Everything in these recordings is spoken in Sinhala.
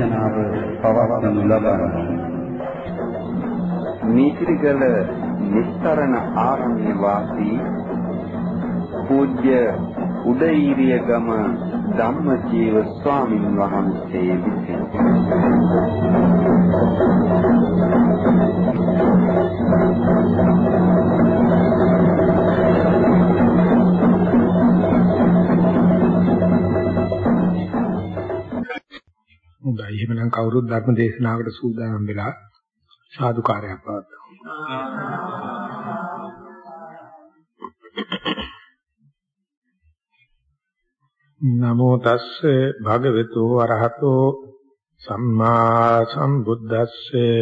ධර්ම දේශනාව පවත්වනු ලබන්නේ නීතිරිගල නිස්තරණ ආරණ්‍ය වාසී පූජ්‍ය උදේීරිය ගම ධම්මජීව ස්වාමින් වහන්සේ විසින්. හොඳයි එහෙනම් කවුරුත් ධර්ම දේශනාවකට සූදානම් වෙලා සාදුකාරයක් පවත්වමු. නමෝ තස්සේ භගවතු වරහතෝ සම්මා සම්බුද්දස්සේ.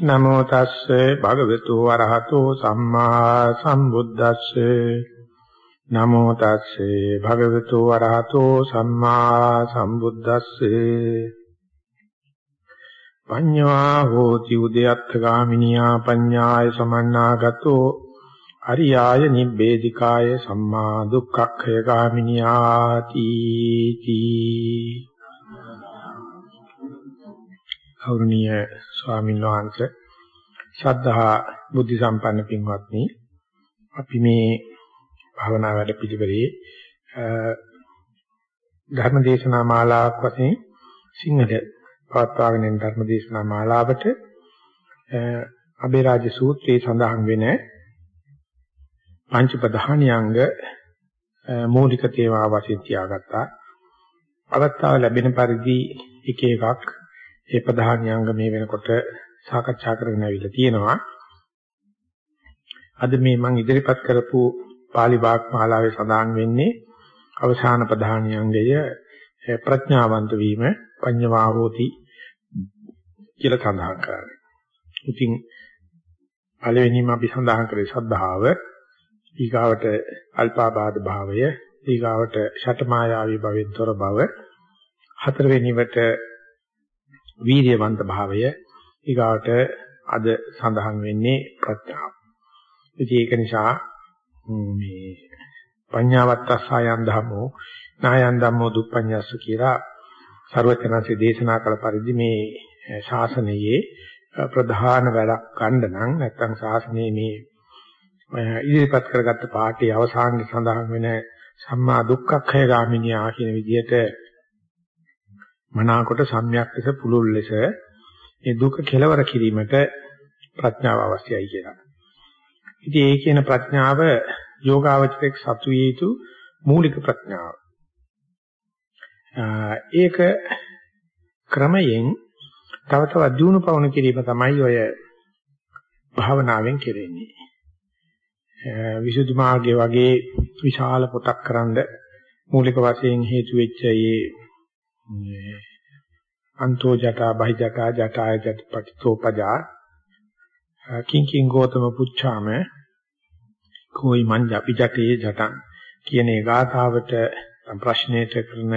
නමෝ තස්සේ භගවතු වරහතෝ සම්මා සම්බුද්දස්සේ. නමෝ තස්සේ භගවතු වරහතෝ සම්මා සම්බුද්දස්සේ. පඤ්ඤා හෝති උදයත්ථ ගාමිනියා පඤ්ඤාය සමන්නාගතෝ අරියාය නිබ්බේධිකාය සම්මා දුක්ඛක්ඛය ගාමිනියාති තී අවුරුණීය ස්වාමීන් වහන්සේ ශ්‍රද්ධා බුද්ධ සම්පන්න පින්වත්නි අපි මේ භාවනා වැඩ පිළිවෙලේ ධර්ම දේශනා මාලාවක් වශයෙන් සිංහල පවත්වාගෙන යන ධර්ම දේශනා මාලාවට අබේරාජ සූත්‍රයේ සඳහන් වෙන පංච ප්‍රධානියංග මූලික තේමා වශයෙන් තියාගත්තා. අවස්ථාව ලැබෙන පරිදි එක එකක් ඒ ප්‍රධානියංග මේ වෙනකොට සාකච්ඡා කරගෙන ආවිල්ලා තියෙනවා. අද මේ මම ඉදිරිපත් කරපු පාලි වාග්මාලාවේ සඳහන් වෙන්නේ අවසාන ප්‍රධානියංගය ප්‍රඥාවන්ත වීම පඤ්ඤවා හෝති කියලා සඳහන් කරන්නේ. ඉතින් පළවෙනිම අපි සඳහන් කරේ ශ්‍රද්ධාව, ඊගාවට අල්පාබාධ භාවය, ඊගාවට ෂටමායාවී භවෙන් තොර බව, හතරවෙනිවට වීර්යවන්ත භාවය, ඊගාවට අද සඳහන් වෙන්නේ ප්‍රඥාව. ඉතින් ඒක නිසා මේ පඤ්ඤාවත්තසයන් ධම්මෝ නායන් ධම්මෝ දුප්පඤ්ඤස්ස කියලා ਸਰවචනන්සේ දේශනා කළ පරිදි මේ ශාසනයේ ප්‍රධාන වැඩක් ගන්න නම් නැත්නම් ශාසනයේ මේ ඉදිරිපත් කරගත්ත පාඩේ අවසානයේ සඳහන් වෙන සම්මා දුක්ඛක්ඛය ගාමිනියා කියන විදිහට මනාකොට සම්‍යක් ලෙස පුළුල් ලෙස මේ දුක කෙලවර කිරීමට ප්‍රඥාව අවශ්‍යයි කියලා. ඉතින් ඒ කියන ප්‍රඥාව යෝගාවචරයක් සතු වේතු මූලික ප්‍රඥාව. ඒක ක්‍රමයෙන් තව තවත් දියුණු පවණු කිරීම තමයි ඔය භාවනාවෙන් කෙරෙන්නේ. විසුද්ධි මාර්ගයේ වගේ විශාල පොතක් කරන්ඩ මූලික වශයෙන් හේතු වෙච්ච මේ අන්තෝ ජටා බහි ජටා ජටාය ජට පටිතෝපජා කිං කිං ගෝතම පුච්ඡාම කෝයි මං ජපි ජටේ ජටං කියන ඒ ගාථාවට ප්‍රශ්නයට කරන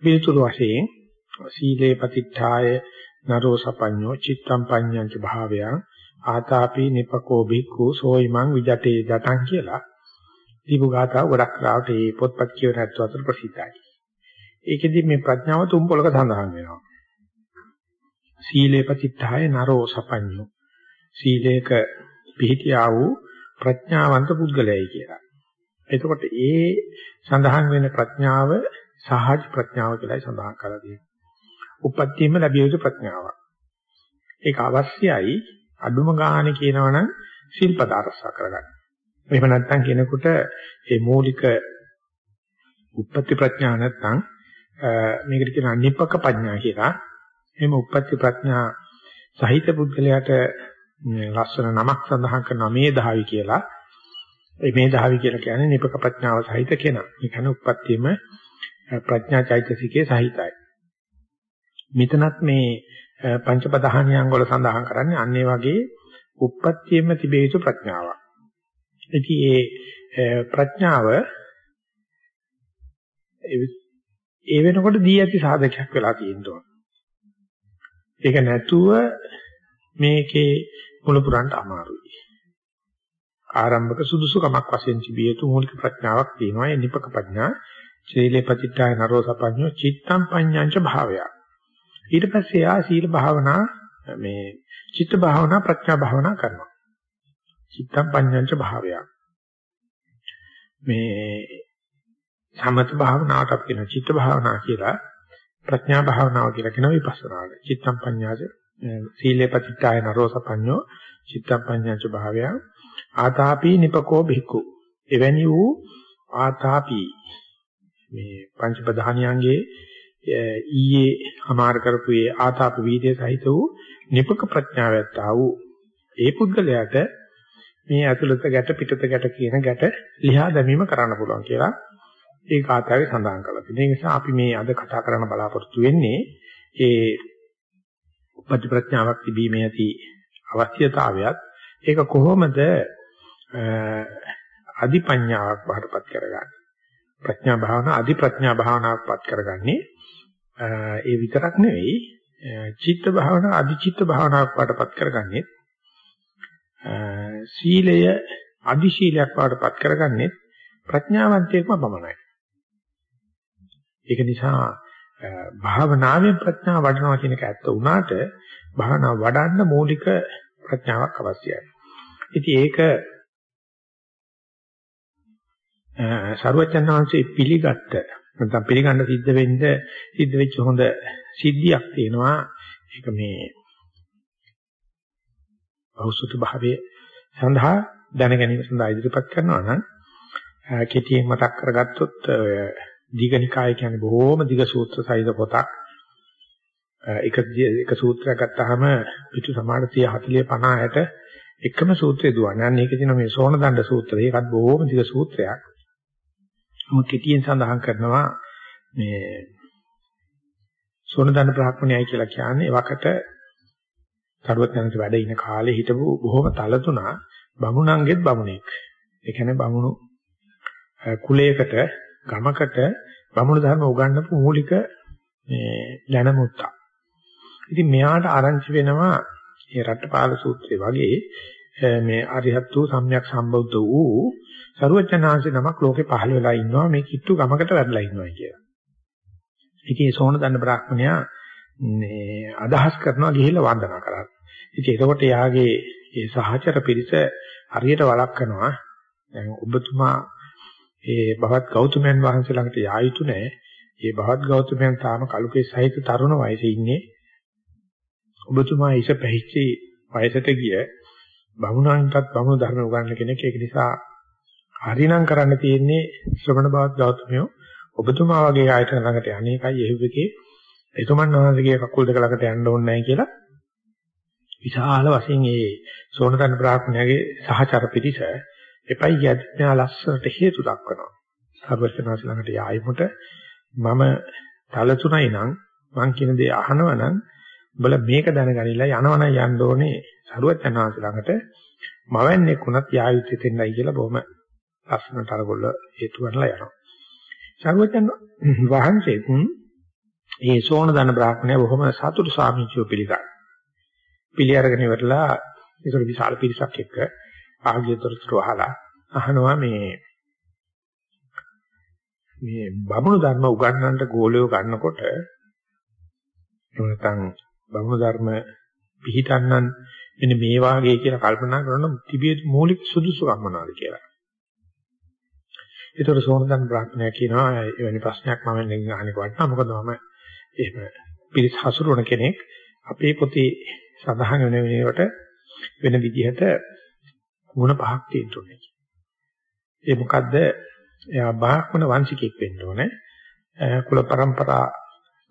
පිළිතුරු වශයෙන් සීලේ පතිත්ථාය නරෝ සපඤ්ඤෝ චිත්තම් පඤ්ඤංච භාවයං ආතාපි නිපකෝ බික්ඛු සෝයිමං විජටේ ජටං කියලා දීපු ගාථාව ගොඩක් කරාට මේ පොත්පත් කියවන ඇත්ත අතර ප්‍රසිද්ධයි. ඒකෙදි මේ ප්‍රඥාව තුන් පොලක සඳහන් වෙනවා. සීලේ පතිත්ථාය නරෝ සපඤ්ඤෝ සීලේක පිහිටියා වූ ප්‍රඥාවන්ත පුද්ගලයයි කියලා. එතකොට ඒ සඳහන් වෙන ප්‍රඥාව සහජ ප්‍රඥාව කියලායි සඳහන් කරලා තියෙන්නේ. උපත්තියම ලැබිය යුතු ප්‍රඥාවක්. ඒක අවශ්‍යයි අඩුම ගානේ කියනවනම් සිල්පද අරසා කරගන්න. එහෙම නැත්නම් කෙනෙකුට මේ මූලික උපත්ති ප්‍රඥා නැත්නම් මේකට කියනවා නිප්පක ප්‍රඥා කියලා. එහෙම උපත්ති ප්‍රඥා සහිත පුද්ගලයාට ලස්සන නමක් සඳහන් කරනවා මේ දහවි කියලා. මේ දහවි කියලා කියන්නේ නිපක ප්‍රඥාව සහිත කෙනා. ඒ කියන්නේ උපත්තියම ප්‍රඥා චෛතසිකයේ සහිතයි. මෙතනත් මේ පංච ප්‍රධානියන් වල සඳහන් කරන්නේ අන්න ඒ වගේ උප්පත්තියෙම තිබේ යුතු ප්‍රඥාවක්. ඉතින් ඒ ප්‍රඥාව ඒ වෙනකොට දී ඇති සාධකයක් වෙලා තියෙනවා. ඒක නැතුව මේකේ මුල පුරන්න අමාරුයි. ආරම්භක සුදුසුකමක් වශයෙන් තිබිය යුතු මූලික ප්‍රඥාවක් තියෙනවා. ඒ නිපක ප්‍රඥා. ශීලේ පතිත්තාය නරෝ සපඤ්ඤෝ චිත්තම් පඤ්ඤංච භාවය. ඊට පස්සේ ආ සීල භාවනා මේ චිත්ත භාවනා ප්‍රඥා භාවනා කරනවා. චිත්තම් පඤ්ඤංච භාවය. මේ සමත භාවනාවට අපි කියන චිත්ත භාවනා කියලා ප්‍රඥා භාවනාව කියලා කියන විපස්සනාවට. චිත්තම් පඤ්ඤාස සීලේ පතිත්තාය නරෝ සපඤ්ඤෝ චිත්තම් පඤ්ඤංච භාවය. ආතාපි නිපකෝ බික්කු. එවැනි වූ ආතාපි මේ පංච ප්‍රධානියන්ගේ ඊයේ අමාර කරපු ඒ ආතාප වීර්ය සහිත වූ නිපක ප්‍රඥාවත් ආ වූ ඒ පුද්ගලයාට මේ ඇතුළත ගැට පිටත ගැට කියන ගැට ලියා දැමීම කරන්න පුළුවන් කියලා ඒ කාතාවේ සඳහන් කරලා තියෙනවා. ඒ නිසා අපි මේ අද කතා කරන්න බලාපොරොත්තු වෙන්නේ ඒ උපපති ප්‍රඥාවක් තිබීමේ ඇති අවශ්‍යතාවයත් ඒක කොහොමද අධිපඤ්ඤාවක් බහටපත් කරගන්නේ. ප්‍රඥා භාවනා අධි ප්‍රඥා භාවනාවක්පත් කරගන්නේ ඒ විතරක් නෙවෙයි චිත්ත භාවනා අධි චිත්ත භාවනාවක්පත් කරගන්නේ සීලය අධි ශීලයක් වඩපත් කරගන්නේ ප්‍රඥාවන්තයෙක්ම පමණයි. ඒක නිසා භාවනාවෙන් ප්‍රඥාව වඩනවා කියන එක ඇත්ත වුණාට භාවනාව වඩන්න මූලික ප්‍රඥාවක් අවශ්‍යයි. ඉතින් ඒක සර්වචන්නාංශේ පිළිගත්ත නැත්නම් පිළිගන්න සිද්ධ වෙන්න සිද්ධ වෙච්ච හොඳ සිද්ධියක් තියෙනවා. ඒක මේ බෞසුත භාවයේ සඳහා දැන ගැනීම සඳහා ඉදිරිපත් කරනවා නම් කෙටියෙන් මතක් කරගත්තොත් දීඝනිකාය කියන්නේ බොහෝම දිග සූත්‍ර සහිත පොතක්. එක එක සූත්‍රයක් ගත්තාම පිටු සමාන 30 40 50 60 එකම සූත්‍රය දුවන්නේ. අන්න ඒක තියෙන මේ සෝන දණ්ඩ සූත්‍රය. ඒකත් බොහෝම දිග සූත්‍රයක්. මොකද කෙටියෙන් සඳහන් කරනවා මේ සෝන දණ්ඩ බ්‍රාහ්මණයයි කියලා කියන්නේ වකට සරුවත්යන්ට වැඩ ඉන කාලේ හිටපු බොහොම තලතුණා බමුණන්ගෙත් බමුණෙක්. ඒ කියන්නේ බමුණු කුලයකට ගමකට බමුණු ධර්ම උගන්වපු මූලික මේ ලැනමුත්තා. ඉතින් මෙයාට ආරංචි වෙනවා මේ රට්ටපාල සූත්‍රය වගේ මේ අරිහත් වූ සම්්‍යක් සම්බුද්ධ වූ සරුවචනාංශ නමක් ලෝකේ පහළ වෙලා ඉන්නවා මේ කිට්ටු ගමකට වැඩලා ඉන්නවා කියලා. ඉතින් ඒ සෝන දන්න බ්‍රාහ්මණයා මේ අදහස් කරනවා ගිහිල්ලා වන්දනා කරා. ඉතින් එතකොට යාගේ ඒ සහචර පිරිස හරියට වළක්වනවා. දැන් ඔබතුමා ඒ භවත් ගෞතමයන් වහන්සේ ළඟට යා යුතු නැහැ. ඒ භවත් ගෞතමයන් තාම කලුකේ සහිත තරුණ වයසේ ඉන්නේ. ඔබතුමා ඉස පැහිච්චි වයසට ගිය බමුණන්ටත් බමුණු ධර්ම උගන්වන කෙනෙක්. ඒක නිසා හරිනම් කරන්න තියෙන්නේ ශ්‍රවණ භවත් ගෞතමයෝ. ඔබතුමා වගේ ආයතන ළඟට අනේකයි එහුවකේ එතුමන් වහන්සේගේ කකුල් දෙක ළඟට යන්න ඕනේ නැහැ කියලා. විශාල වශයෙන් ඒ සෝනතන බ්‍රාහ්මණයාගේ සහචර පිටිස එපයි යද්ඥා ලස්සනට හේතු දක්වනවා. සර්වඥාස ළඟට යායමුට මම තලතුණයි නම් මං කියන දේ අහනවා නම් උඹලා මේක දැනගනිලා යනවනම් යන්න ඕනේ. සරුවචනාංශ ළඟට මවන්නේ කුණත් යායුත්තේ දෙන්නයි කියලා බොහොම ලස්සනට අරගොල්ල හේතු කරලා යනවා. සරුවචන වහන්සේත් ඒ සෝන දන බ්‍රාහ්මණය බොහොම සතුටු සාමිච්චෝ පිළිගන්න. පිළි අරගෙන ඉවරලා ඒක විශාල පිරිසක් එක්ක ආගියතරතුරු අහලා අහනවා මේ මේ බමුණු ධර්ම උගන්වන්නට ගෝලියෝ ගන්නකොට එහෙම බමුණු ධර්ම පිළිටන්නන් මෙන්න මේ වාගේ කියලා කල්පනා කරන තිබිය මූලික සුදුසුකම් මොනවාද කියලා. ඒතර සෝනදන් බ්‍රාහ්මණය කියනවා එවැනි ප්‍රශ්නයක් මම නෙගින් අහන්නේ වටා මොකද මම එහෙම පිරිස හසුරවන කෙනෙක් අපේ පොතේ සඳහන් වෙන වෙනවට වෙන විදිහට ගුණ පහක් තියෙනුනේ. ඒ මොකද්ද? එයා බ්‍රාහ්මණ වංශිකෙක් වෙන්න ඕනේ. කුල પરම්පරා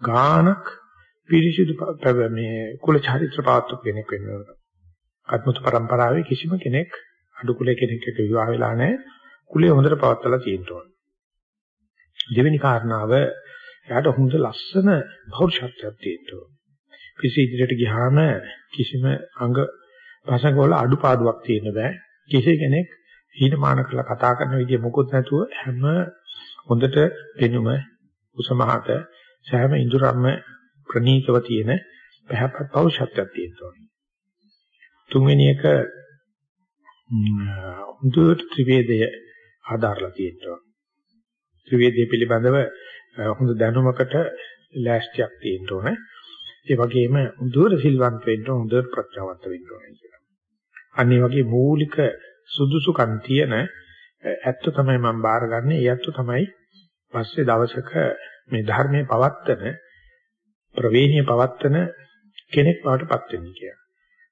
ගානක් පිරිසිදු මේ කුල චරිත්‍ර පාත්තු කෙනෙක් වෙන්න ඕනේ. අත්මුත් પરම්පරාවේ කිසිම කෙනෙක් අඩු කුලේ කෙනෙක් එක්ක විවාහ වෙලා නැහැ. කුලය හොඳට පවත්වලා තියෙන්න ඕනේ. දෙවෙනි කාරණාව එයාට හොඳ ලස්සන භෞෂත්වයක් තියෙන්න ඕනේ. පිසි ඉදිරියට ගියාම කිසිම අංග භාෂාවල අඩුපාඩුවක් තියෙන්න බෑ. කිසි කෙනෙක් හීනමාන කරලා කතා කරන විදිය මොකොත් නැතුව හැම හොඳට පෙනුම උසමහත සෑම ඉඳුරම්ම ප්‍රණීතව තියෙන පහපත් පෞෂත්වයක් තියෙනවා. තුන්වෙනි එක හොඳට ත්‍රිවේදය ආධාරලා තියෙනවා. ත්‍රිවේදයේ පිළිබඳව හොඳ දැනුමකට ලෑස්තියක් තියෙන්න ඕනේ. ඒ වගේම හොඳට සිල්වන්ත වෙන්න හොඳට ප්‍රඥාවන්ත වෙන්න ඕනේ කියලා. අනිත් වගේ මූලික සුදුසුකම් තියෙන ඇත්ත තමයි මම බාරගන්නේ. ඒ ඇත්ත තමයි පස්සේ දවසක මේ ධර්මයේ පවත්තන ප්‍රවේණිය පවත්තන කෙනෙක් බවට පත් වෙන්නේ කියලා.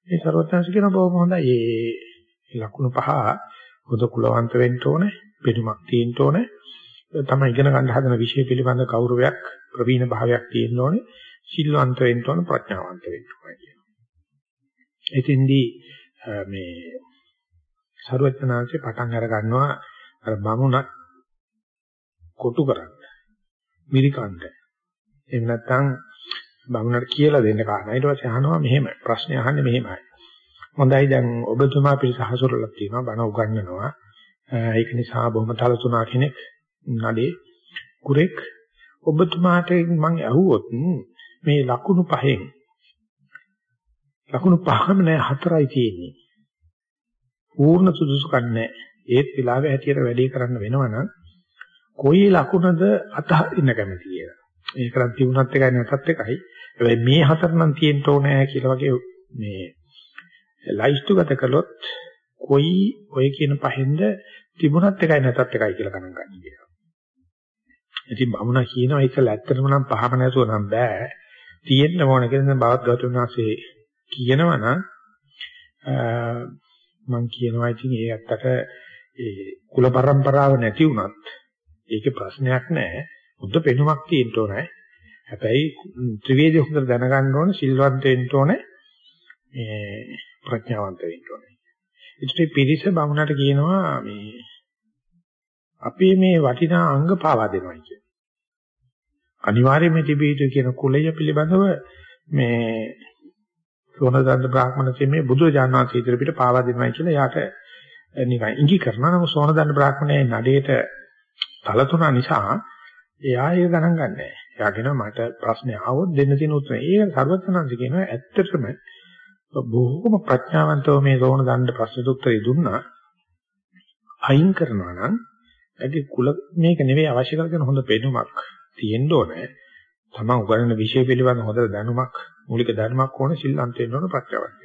මේ ਸਰවඥාන්ස කියන බොහොම හොඳයි. මේ ලකුණු පහ හොඳ කුලවන්ත වෙන්න ඕනේ, පිටුමක් තියෙන්න ඕනේ. තමයි ඉගෙන ගන්න හදන විෂය පිළිබඳ කෞරවයක්, ප්‍රවීණ භාවයක් තියෙන්න ඕනේ. සිල්වන්ත වෙන්න ඕනේ, ප්‍රඥාවන්ත වෙන්න ඕනේ කියනවා. එතින්දී මේ ਸਰවඥාන්සේ පටන් අර ගන්නවා අර බමුණක් කොටු කරන්න. මිරිකන්න. එහෙම නැත්නම් බමුණට කියලා දෙන්න කාරණා. ඊට පස්සේ අහනවා මෙහෙම ප්‍රශ්නේ අහන්නේ මෙහෙමයි. හොඳයි දැන් ඔබතුමා පිළිස හසුරලා තියෙනවා බණ උගන්වනවා. ඒක නිසා බොහොම තලතුණා කෙනෙක් නඩේ කුරෙක් ඔබතුමාට මම ඇහුවොත් මේ ලකුණු පහෙන් ලකුණු පහම නෑ හතරයි තියෙන්නේ. පූර්ණ සුදුසුකම් නෑ. ඒත් විලාවේ හැටියට වැඩේ කරන්න වෙනවනම් කොයි ලකුණද අතහරින්න කැමති කියලා. ඒකනම් තිබුණත් එකයි නැතත් එකයි. හැබැයි මේ හතර නම් තියෙන්න ඕනේ කියලා වගේ මේ ලයිස්තු ගත කළොත් කොයි ඔය කියන පහෙන්ද තිබුණත් එකයි නැතත් එකයි කියලා ගණන් ගන්න කියනවා. ඉතින් බමුණා කියනවා ඒක ඇත්තටම නම් පහම නැතුව නම් බෑ. තියෙන්න ඕන කියලා බවත් ගෞතම වාසේ කියනවා නම් මම කියනවා ඉතින් ඒ ඇත්තට ඒ කුල પરම්පරාව නැති වුණත් ඒකේ ප්‍රශ්නයක් නැහැ. බුද්ධ පෙනුමක් තියෙන්න ඕනේ. හැබැයි ත්‍රිවේද හොඳට දැනගන්න ඕනේ, සිල්වන්ත වෙන්න ඕනේ, මේ ප්‍රඥාවන්ත වෙන්න ඕනේ. ඉතින් පිරිස බමුණට කියනවා මේ අපේ මේ වටිනා අංග පාවා දෙනවා කියන. අනිවාර්යයෙන්ම තිබිය යුතු කියන කුලය පිළිබඳව මේ සෝනදන්ත බ්‍රාහ්මණ තෙමේ බුදු ජානනාථ ඉදිරි පිට පාවා දෙනවා කියලා යාට නිකන් ඉඟි කරනවා. නමුත් සෝනදන්ත බ්‍රාහ්මණයේ නඩේට තලතුණා නිසා එයා ඒක ගණන් ගන්නෑ. එයා කියනවා මට ප්‍රශ්නේ ආවොත් දෙන්න තියෙන උත්තරය. ඒක සර්වඥාන්සේ කියනවා ඇත්තටම බොහෝම ප්‍රඥාවන්තව මේ රෝණ දණ්ඩ ප්‍රශ්න උත්තරය දුන්නා. අයින් කරනවා නම් ඒකේ කුල මේක නෙවෙයි අවශ්‍ය කරගෙන හොඳ පෙනුමක් තියෙන්න ඕනේ. තමන් උගන්වන විෂය පිළිබඳ හොඳ දැනුමක් මූලික ධර්මයක් ඕනේ ශිල්ලන්ත වෙන්න ඕන ප්‍රඥාවක්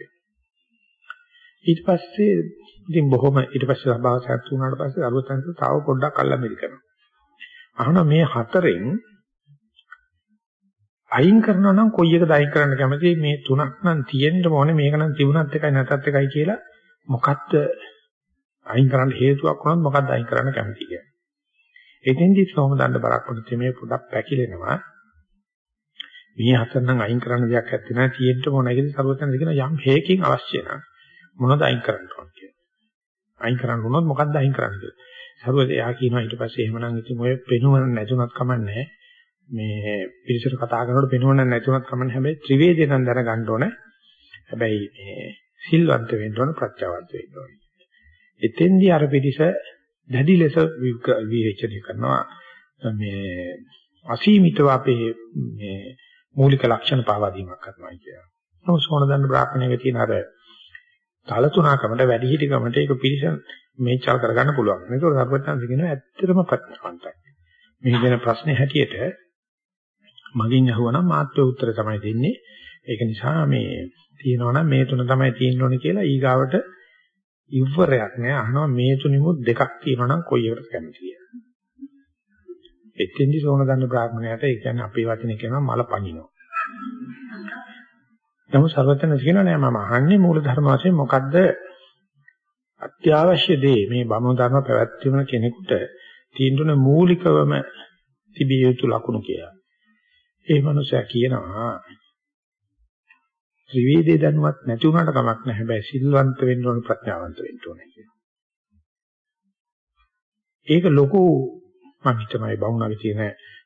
ඊට පස්සේ ඉතින් බොහොම ඊට පස්සේ සභාව සැත් වුණාට පස්සේ අරුවතන්ට තව පොඩ්ඩක් අල්ලමිරි කරනවා. අහන මේ හතරෙන් අයින් කරනවා නම් කොයි එකද අයින් කරන්න කැමති මේ තුනක් නම් තියෙන්න ඕනේ මේක නම් තිබුණත් එකයි නැතත් එකයි කියලා මොකක්ද අයින් කරන්න හේතුවක් වුණත් මොකක්ද අයින් කරන්න කැමති කියන්නේ. එතෙන්දි සෝමදණ්ඩ බරක්පොඩි තෙමේ පොඩක් පැකිලෙනවා. මේ හතර නම් අයින් කරන්න දෙයක් නැත්තේ නෑ තියෙන්න ඕනේ කියලා සරුවතන කියන යම් හේකින් අවශ්‍ය නම් මොනවද අයින් කරන්න ඕන කියලා. අයින් කරන්න උනොත් මොකක්ද අයින් කරන්න කියලා. සරුවත එයා කියනවා ඊට පස්සේ එහෙමනම් ඉතින් ඔය පෙනුවන නැතුණත් කමන්නේ මේ පිරිසට කතා කරනකොට පෙනුවන නැතුණත් කමන්නේ හැබැයි ත්‍රිවේදේ නම් දැනගන්න ඕනේ. හැබැයි මේ සිල්වන්ත වෙන්න ඕනේ ප්‍රත්‍යවන්ත වෙන්න ඕනේ. එතෙන්දී අර පිරිස දැඩි ලෙස විවේචනය කරනවා මේ අසීමිතව අපේ මේ මූලික ලක්ෂණ පාවා දීමක් කරනවා කියනවා. නමුත් සෝනදන්න බ්‍රාහ්මණයක තියෙන අර තලතුණකමට වැඩි හිටිකමට ඒක පිරිස මේචල් කරගන්න පුළුවන්. මේක සර්වඥාන්ස කියනවා ඇත්තටම ප්‍රඥාවන්තයි. මේ දෙන ප්‍රශ්නේ හැටියට මගින් අහුවනම් මාත්‍ය උත්තර තමයි දෙන්නේ. ඒක නිසා මේ තියෙනවනම් මේ තුන තමයි තියෙන්න ඕනේ කියලා ඊගාවට ඉවරයක් නෑ අහනවා මේ තුනිමුත් දෙකක් තියෙනවනම් කොයි එකටද කැමති කියලා. එතෙන්දි සෝන දන්න බ්‍රාහ්මණයට ඒ කියන්නේ අපේ වචනේ කියනවා මල පනිනවා. නමුත් සර්වඥ කියනවා නෑ මම අහන්නේ මූල ධර්ම වශයෙන් මොකද්ද අත්‍යවශ්‍ය දේ මේ බමුණු ධර්ම පැවැත්වීම කෙනෙකුට තීන්දුවන මූලිකවම තිබිය යුතු ලකුණු කියලා. ඒ මනුස්සයා කියනවා ත්‍රිවේදේ දැනුවත් නැති වුණාට කමක් නැහැ. හැබැයි සිල්වන්ත වෙන්න ඕන ප්‍රඥාවන්ත වෙන්න ඕනේ කියලා. ඒක ලොකු මම හිතමයි බමුණගේ තියෙන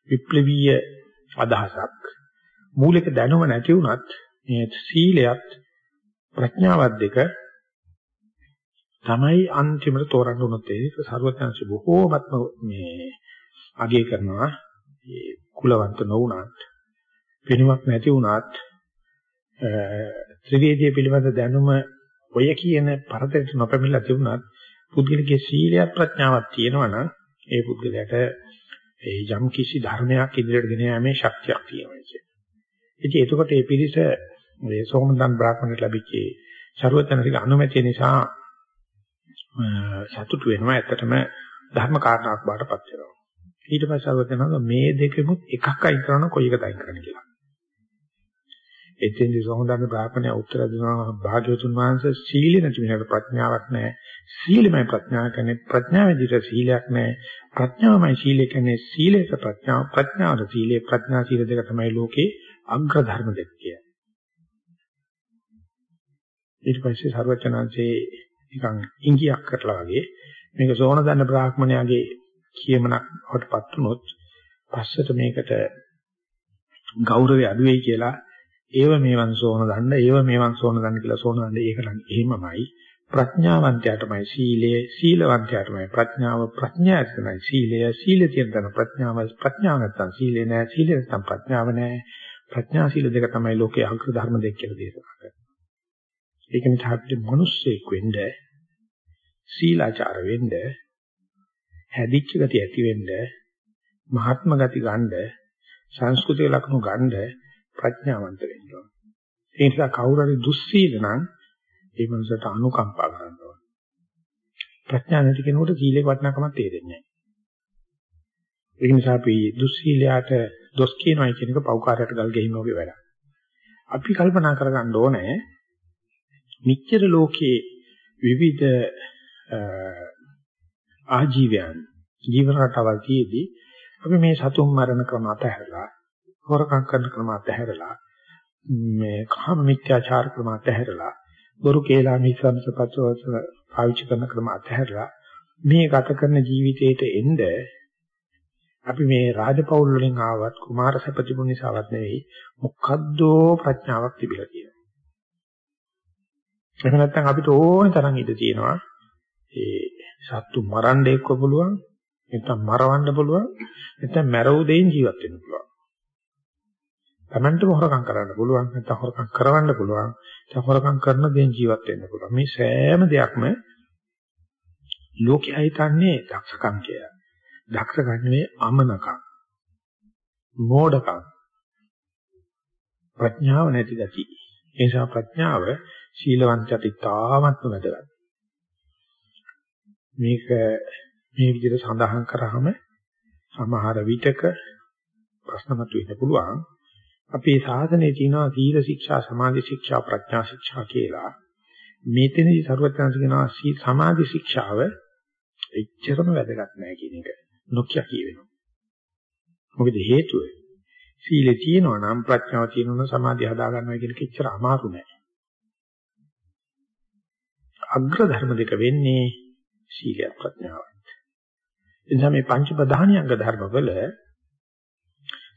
විප්ලවීය අදහසක්. මූලික දැනුම නැති වුණත් මේ සීලයත් ප්‍රඥාවත් දෙක තමයි අන්තිමට තෝරන්න උනොත් ඒක සර්වඥාන්සේ බොහෝමත්ම මේ අගය කරනවා ඒ කුලවන්ත නොවුනත් වෙනවක් නැති වුණත් ත්‍රිවේදයේ පිළිබඳ දැනුම ඔය කියන පරතරට නොපැමිණලා තිබුණත් පුද්ගලගේ සීලයක් ප්‍රඥාවක් තියෙනවා නම් ඒ පුද්ගලයාට ඒ යම් කිසි ධර්මයක් ඉදිරියට ගෙන යාමේ ශක්තියක් තියෙනවා කියන්නේ. ඉතින් එතකොට මේ පිරිස මේ සෝමදන් බ්‍රාහ්මණයට ලැබිච්ච ਸਰවඥානික අනුමැතිය නිසා සතුට වෙනවා ඇත්තටම ධර්ම කාරණාවක් බාටපත් වෙනවා. ඊට පස්සේ ਸਰවඥානික මේ දෙකෙමුත් එකක් අයින් කරන කොයි එකද අයින් කරන්න කියලා. එතෙන්දී සෝමදන් බ්‍රාහ්මණය උත්තර දෙනවා භාග්‍යවතුන් වහන්සේ සීල නැති වෙනකොට ප්‍රඥාවක් නැහැ. සීලමයි ප්‍රඥාව කියන්නේ ප්‍රඥාව විදිහට සීලයක් නැහැ. ප්‍රඥාවමයි සීලය කියන්නේ සීලේක ප්‍රඥාව ප්‍රඥාවද සීලේ ප්‍රඥා සීල දෙක තමයි ලෝකේ අග්‍ර ධර්ම දෙක කියන්නේ. ඊට පස්සේ සර්වචනංශේ නිකන් ඉංගියක් කරලා වගේ මේක සෝන දන්න බ්‍රාහ්මණයාගේ කියමනක් වටපත් වුණොත් පස්සට මේකට ගෞරවය අඩු වෙයි කියලා ඒව මේවන් සෝන දන්න ඒව මේවන් සෝන දන්න කියලා සෝන දන්න ඒක නම් එහෙමමයි. ප්‍රඥාවන්තයාටමයි සීලය සීලවන්තයාටමයි ප්‍රඥාව ප්‍රඥාට තමයි සීලය. සීල තියෙන තැන ප්‍රඥාව ප්‍රඥාව නැත්තම් සීලය නෑ සීලය නැත්තම් ප්‍රඥාව නෑ. ප්‍රඥා සීල දෙක තමයි ලෝකයේ අග්‍ර ධර්ම දෙක කියලා දේශනා කරන්නේ. ඒක නිසා අපිට මිනිස්සෙක් වෙන්න සීලාචාර වෙන්න හැදිච්ච ගතිය ඇති වෙන්න මහත්ම ගති ගන්න සංස්කෘතික ලක්ෂණ ගන්න ප්‍රඥාවන්ත වෙන්න ඕන. ඒ නිසා කවුරු හරි දුස්සීල නම් ඒ මනසට අනුකම්පා කරන්න ඕන. ප්‍රඥා නැති කෙනෙකුට සීලේ වටිනාකමක් තේරෙන්නේ නැහැ. ඒ නිසා අපි දුස්සීලයට දොස් කියනවා කියන එක පෞකාරයට ගල් ගෙහිම වගේ වැඩක්. අපි කල්පනා කරගන්න ඕනේ මිච්ඡර ලෝකයේ විවිධ ආජීවයන් ජීවන රටාවල් තියේදී අපි මේ සතුන් මරණ ක්‍රම අතහැරලා හොරකම් කරන ක්‍රම අතහැරලා මේ කාම මිත්‍යාචාර ක්‍රම අතහැරලා බොරු කේලා මිසම්සපත්වස පාවිච්චි කරන ක්‍රම අතහැරලා මේ ගත කරන ජීවිතයට එන්න අපි මේ රාජපෞල් වලින් ආවත් කුමාර සපතිපු නිසාවත් නෙවෙයි මොකද්දෝ ප්‍රඥාවක් තිබිලා තියෙනවා. එහෙම නැත්නම් අපිට ඕන තරම් ඉඩ තියෙනවා. ඒ සත්තු මරන්න එක්ක පුළුවන්, නැත්නම් මරවන්න පුළුවන්, නැත්නම් මැරවු දෙයින් ජීවත් වෙන්න පුළුවන්. Tamanටම හොරකම් කරන්න පුළුවන්, නැත්නම් හොරකම් කරවන්න පුළුවන්, නැත්නම් හොරකම් කරන දෙයින් ජීවත් වෙන්න පුළුවන්. මේ සෑම දෙයක්ම ලෝකයේ හිතන්නේ දක්ෂකම් කියලා. දක්ෂකම් නෙවෙයි අමනකම්. මෝඩකම්. ප්‍රඥාව නැති ගතිය. ඒ නිසා ප්‍රඥාව ශීලවන්තයට ඉතාමත්ම වැදගත්. මේක මේ විදිහට සඳහන් කරාම සමහර විටක ප්‍රශ්න මතුවෙන්න පුළුවන්. අපේ සාසනයේ තියෙනවා සීල ශික්ෂා, සමාධි ශික්ෂා, ප්‍රඥා ශික්ෂා කියලා. මේතනදී සරුවත්යන්ස කියනවා සමාධි ශික්ෂාව එච්චරම වැදගත් නෑ කියන එක. නොකිය කියවෙනවා. මොකද හේතුව? සීලේ තියෙනවා නම් ප්‍රඥාව තියෙනවා නම් සමාධිය හදා ගන්නවා කියන එක එච්චර අමාරු නෑ. අග්‍ර ධර්ම දෙක වෙන්නේ සීලයක් ප්‍රඥාවත්. එනිසා මේ පංච ප්‍රධානියංග ධර්මවල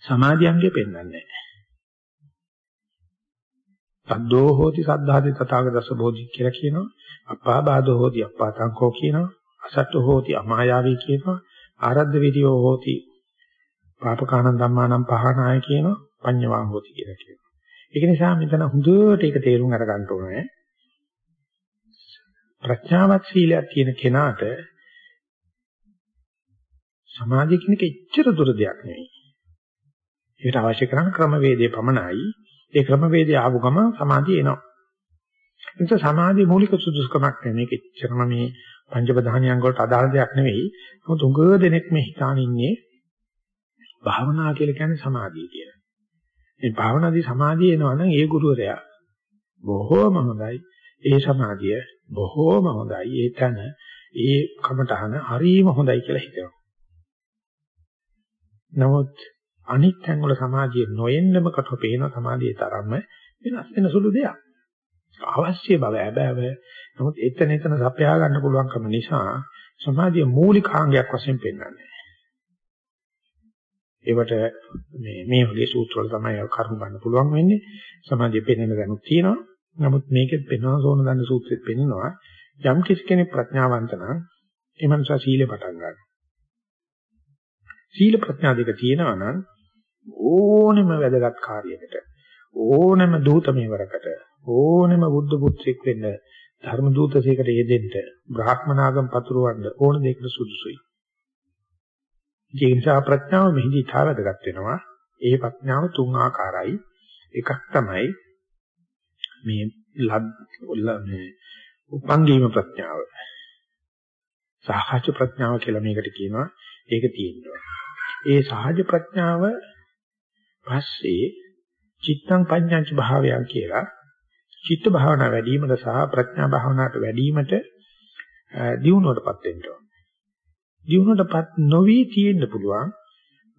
සමාධියංගේ පෙන්වන්නේ නැහැ. සද්දෝ හෝති සද්ධාති තථාගතස්ස බෝධි කියලා කියනවා. අප්පාබාධෝ හෝති අප්පාතංකෝ කියනවා. අසට්ඨ හෝති අමායාවී කියනවා. ආරද්ධ විදියෝ හෝති පාපකානං ධම්මානම් පහනාය කියනවා. පඤ්ඤවා හෝති කියලා කියනවා. ඒක නිසා මෙතන හොඳට ඒක තේරුම් අරගන්න ඕනේ. ප්‍රඥාවත් සීලයක් තියෙන කෙනාට සමාධිය කියන එක එච්චර දුර දෙයක් නෙවෙයි. ඒකට අවශ්‍ය කරන ක්‍රමවේදය පමණයි. ඒ ක්‍රමවේදය ආපු ගම සමාධිය එනවා. ඒක සමාධිය මූලික සුදුසුකමක් නෙවෙයි. මේක එච්චරම මේ පංචපදානියන් වලට අදාළ දෙයක් නෙවෙයි. මොකද උඟ දෙනෙක් මේ හිතාන ඉන්නේ භාවනා කියලා කියන්නේ සමාධිය කියලා. මේ භාවනාදී සමාධිය එනවා නම් ඒ ගුරුවරයා බොහෝම හොඳයි. ඒ සමාධිය බොහෝම හොඳයි. ඒ තන ඒ කමටහන හරීම හොඳයි කියලා හිතනවා. නමුත් අනිත් තැන් වල සමාධිය නොයෙන්නම කට පේන සමාධියේ තරම්ම වෙනස් වෙන සුළු දෙයක්. අවශ්‍ය බව හැබෑව. නමුත් එතන එතන සපයා ගන්න පුළුවන්කම නිසා සමාධිය මූලිකාංගයක් වශයෙන් පෙන්වන්නේ. ඒවට මේ මේ වගේ සූත්‍ර වල තමයි කරුණු ගන්න පුළුවන් වෙන්නේ. සමාධිය පෙන්වන දැනුත් තියෙනවා. නමුත් මේකෙත් පෙන්වන සෝන දන්න සූත්‍රෙත් පෙන්වනවා යම් කිසි කෙනෙක් ප්‍රඥාවන්ත නම් ඒ මනුස්සයා සීලෙ පටන් ගන්නවා. සීල ප්‍රඥා දෙක තියෙනවා නම් ඕනෙම වැදගත් කාර්යයකට ඕනෙම දූත මේවරකට ඕනෙම බුද්ධ පුත්‍රෙක් වෙන්න ධර්ම දූතසේකට යෙදෙන්න බ්‍රාහ්මනාගම් පතුරවන්න ඕන දෙයකට සුදුසුයි. ඒ නිසා ප්‍රඥාව මෙහිදී තාවදගත් වෙනවා. ඒ ප්‍රඥාව තුන් ආකාරයි. එකක් තමයි මේ මේ උපංගීම ප්‍රඥාව. සහජ ප්‍රඥාව කියලා මේකට කියනවා. ඒක තියෙනවා. ඒ සහජ ප්‍රඥාව පස්සේ චිත්තං පඤ්ඤාච භාවයන් කියලා චිත්ත භාවනා වැඩිවීමට සහ ප්‍රඥා භාවනාවට වැඩිවීමට දියුණුවටපත් වෙන්න ඕන. දියුණුවටපත් නොවි තියෙන්න පුළුවන්.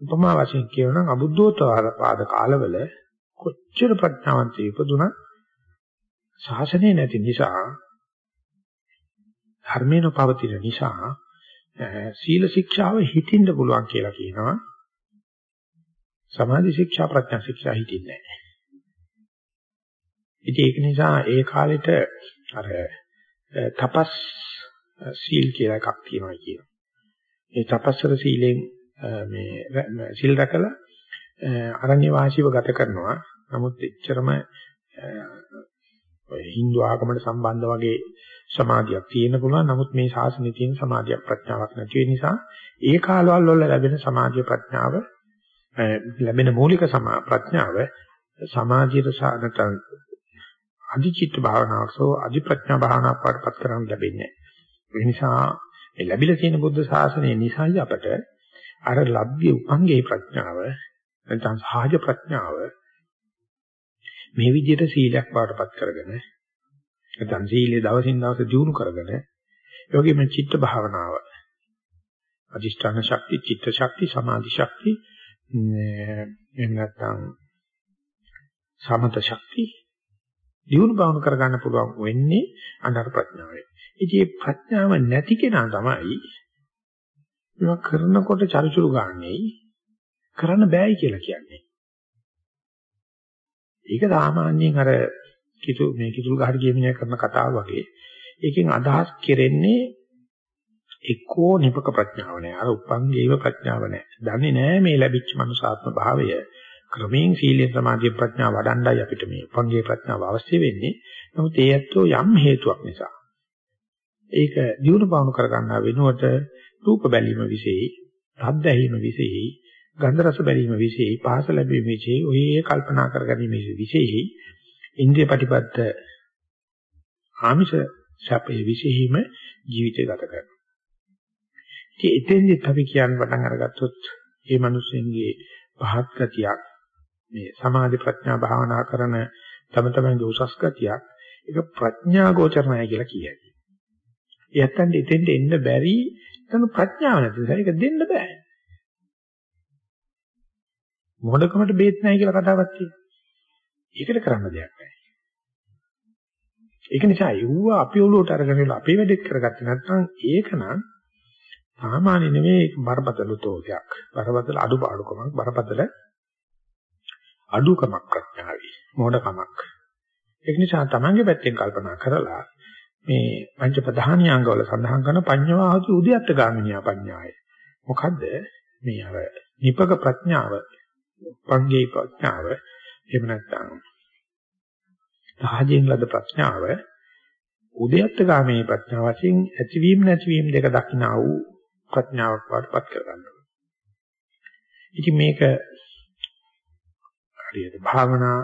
උපමා වශයෙන් කියනනම් අබුද්ධෝත්පාද පාද කාලවල කොච්චර ප්‍රඥාවන්ත ඉපදුනා ශාසනය නැති නිසා ධර්මේන පවතින නිසා සීල ශික්ෂාව හිතින්න පුළුවන් කියලා කියනවා. සමාධි ශික්ෂා ප්‍රඥා ශික්ෂා හිතින්නේ නැහැ. ඉතින් ඒක නිසා ඒ කාලෙට අර තපස් සීල් කියලා එකක් තියෙනවා කියනවා. ඒ තපස්සර සීලෙන් මේ සීල් රැකලා අරණ්‍ය වාසීව ගත කරනවා. නමුත් එච්චරම හින්දු ආගමට සම්බන්ධ වගේ සමාධියක් තියෙන්න පුළුවන්. නමුත් මේ ශාසනයේ තියෙන සමාධියක් ප්‍රඥාවක් නැති වෙන නිසා ඒ කාලවල වල ලැබෙන සමාධිය ප්‍රඥාව ලැබෙන මූලික සමා ප්‍රඥාව සමාධියට සානතන් අධිචිත්ත භාවනාවක් සෝ අධි ප්‍රඥා භාවනාවක් වඩපත් කරන්න ලැබෙන්නේ. ඒ නිසා මේ ලැබිලා තියෙන බුද්ධ ශාසනය නිසායි අපට අර ලබ්ධ්‍ය උපංගේ ප්‍රඥාව නැත්නම් සහජ ප්‍රඥාව මේ විදිහට සීලයක් වඩපත් කරගෙන නැත්නම් සීලේ දවසින් දවස දියුණු කරගෙන ඒ වගේම චිත්ත භාවනාව අධිෂ්ඨාන ශක්ති චිත්ත ශක්ති සමාධි ශක්ති එහෙම නැත්නම් සමත ශක්ති දියුණු බවුණු කරගන්න පුළුවන් වෙන්නේ අnder ප්‍රඥාවෙන්. ඉතින් මේ ප්‍රඥාව නැති කෙනා තමයි මේවා කරනකොට චරිචුරු ගන්නයි කරන්න බෑයි කියලා කියන්නේ. ඒක සාමාන්‍යයෙන් අර කිතු මේ කිතුල් ගහට ගියමිනිය කරන කතාව වගේ. ඒකෙන් අදහස් කෙරෙන්නේ එක්කෝ නිපක ප්‍රඥාව නෑ. අර උපංගේව ප්‍රඥාව නෑ. දන්නේ නෑ මේ ලැබිච්ච මනුසාත්ම භාවය ක්‍රමයෙන් සීලෙන් සමාධිය ප්‍රඥා වඩන්නයි අපිට මේ උපංගේ ප්‍රඥාව අවශ්‍ය වෙන්නේ. නමුත් ඒ ඇත්තෝ යම් හේතුවක් නිසා ඒක දියුණු පවණු කර ගන්නා වෙනුවට රූප බැලීම විශේෂයි, ශබ්ද ඇහිම විශේෂයි, ගන්ධ රස බැලීම විශේෂයි, පහස ලැබීම විශේෂයි, ඔය ඒ කල්පනා කරගැනීම විශේෂයි, ඉන්ද්‍රිය ප්‍රතිපත්ත ආමිෂ සැපේ විශේෂීම ජීවිතය ගත කරනවා. ඉතින් එතෙන්දි අපි කියන්න පටන් අරගත්තොත් මේ මිනිස්සුන්ගේ පහත් ගතියක් මේ සමාධි ප්‍රඥා භාවනා කරන තම තමන්ගේ උසස් ගතියක් ඒක ප්‍රඥා ගෝචරණය කියලා කියයි. එයත්න්ට එතෙන්ට එන්න බැරි තන ප්‍රඥාව නැති නිසා ඒක දෙන්න බෑ. මොඩකමට බේත් නැහැ කියලා කතාවක් තියෙනවා. ඒකට කරන්න දෙයක් නැහැ. ඒක නිසා යුව අපි ඔළුවට අරගෙන ඉල අපේ වැඩේත් කරගත්තේ නැත්නම් ඒක නම් සාමාන්‍ය නෙමෙයි බරපතල තෝගයක්. බරපතල අඩුපාඩුකමක් බරපතල අඩුකමක් ප්‍රඥාවයි. මොඩකමක්. ඒක නිසා තමන්ගේ පැත්තෙන් කල්පනා කරලා මේ පංච ප්‍රධානියාංග වල සඳහන් කරන පඤ්ඤවාහති උද්‍යත්ත ගාමිනියා පඤ්ඤාය. මොකද්ද? මේ අර නිපක ප්‍රඥාව, පංගේ ප්‍රඥාව, එහෙම නැත්නම් සහජයෙන් ලද ප්‍රඥාව උද්‍යත්ත ගාමිනී ප්‍රඥාව වශයෙන් ඇතිවීම නැතිවීම දෙක දක්නා වූ ප්‍රඥාවක් වඩපත් කරගන්නවා. ඉතින් මේක හරියට භාවනා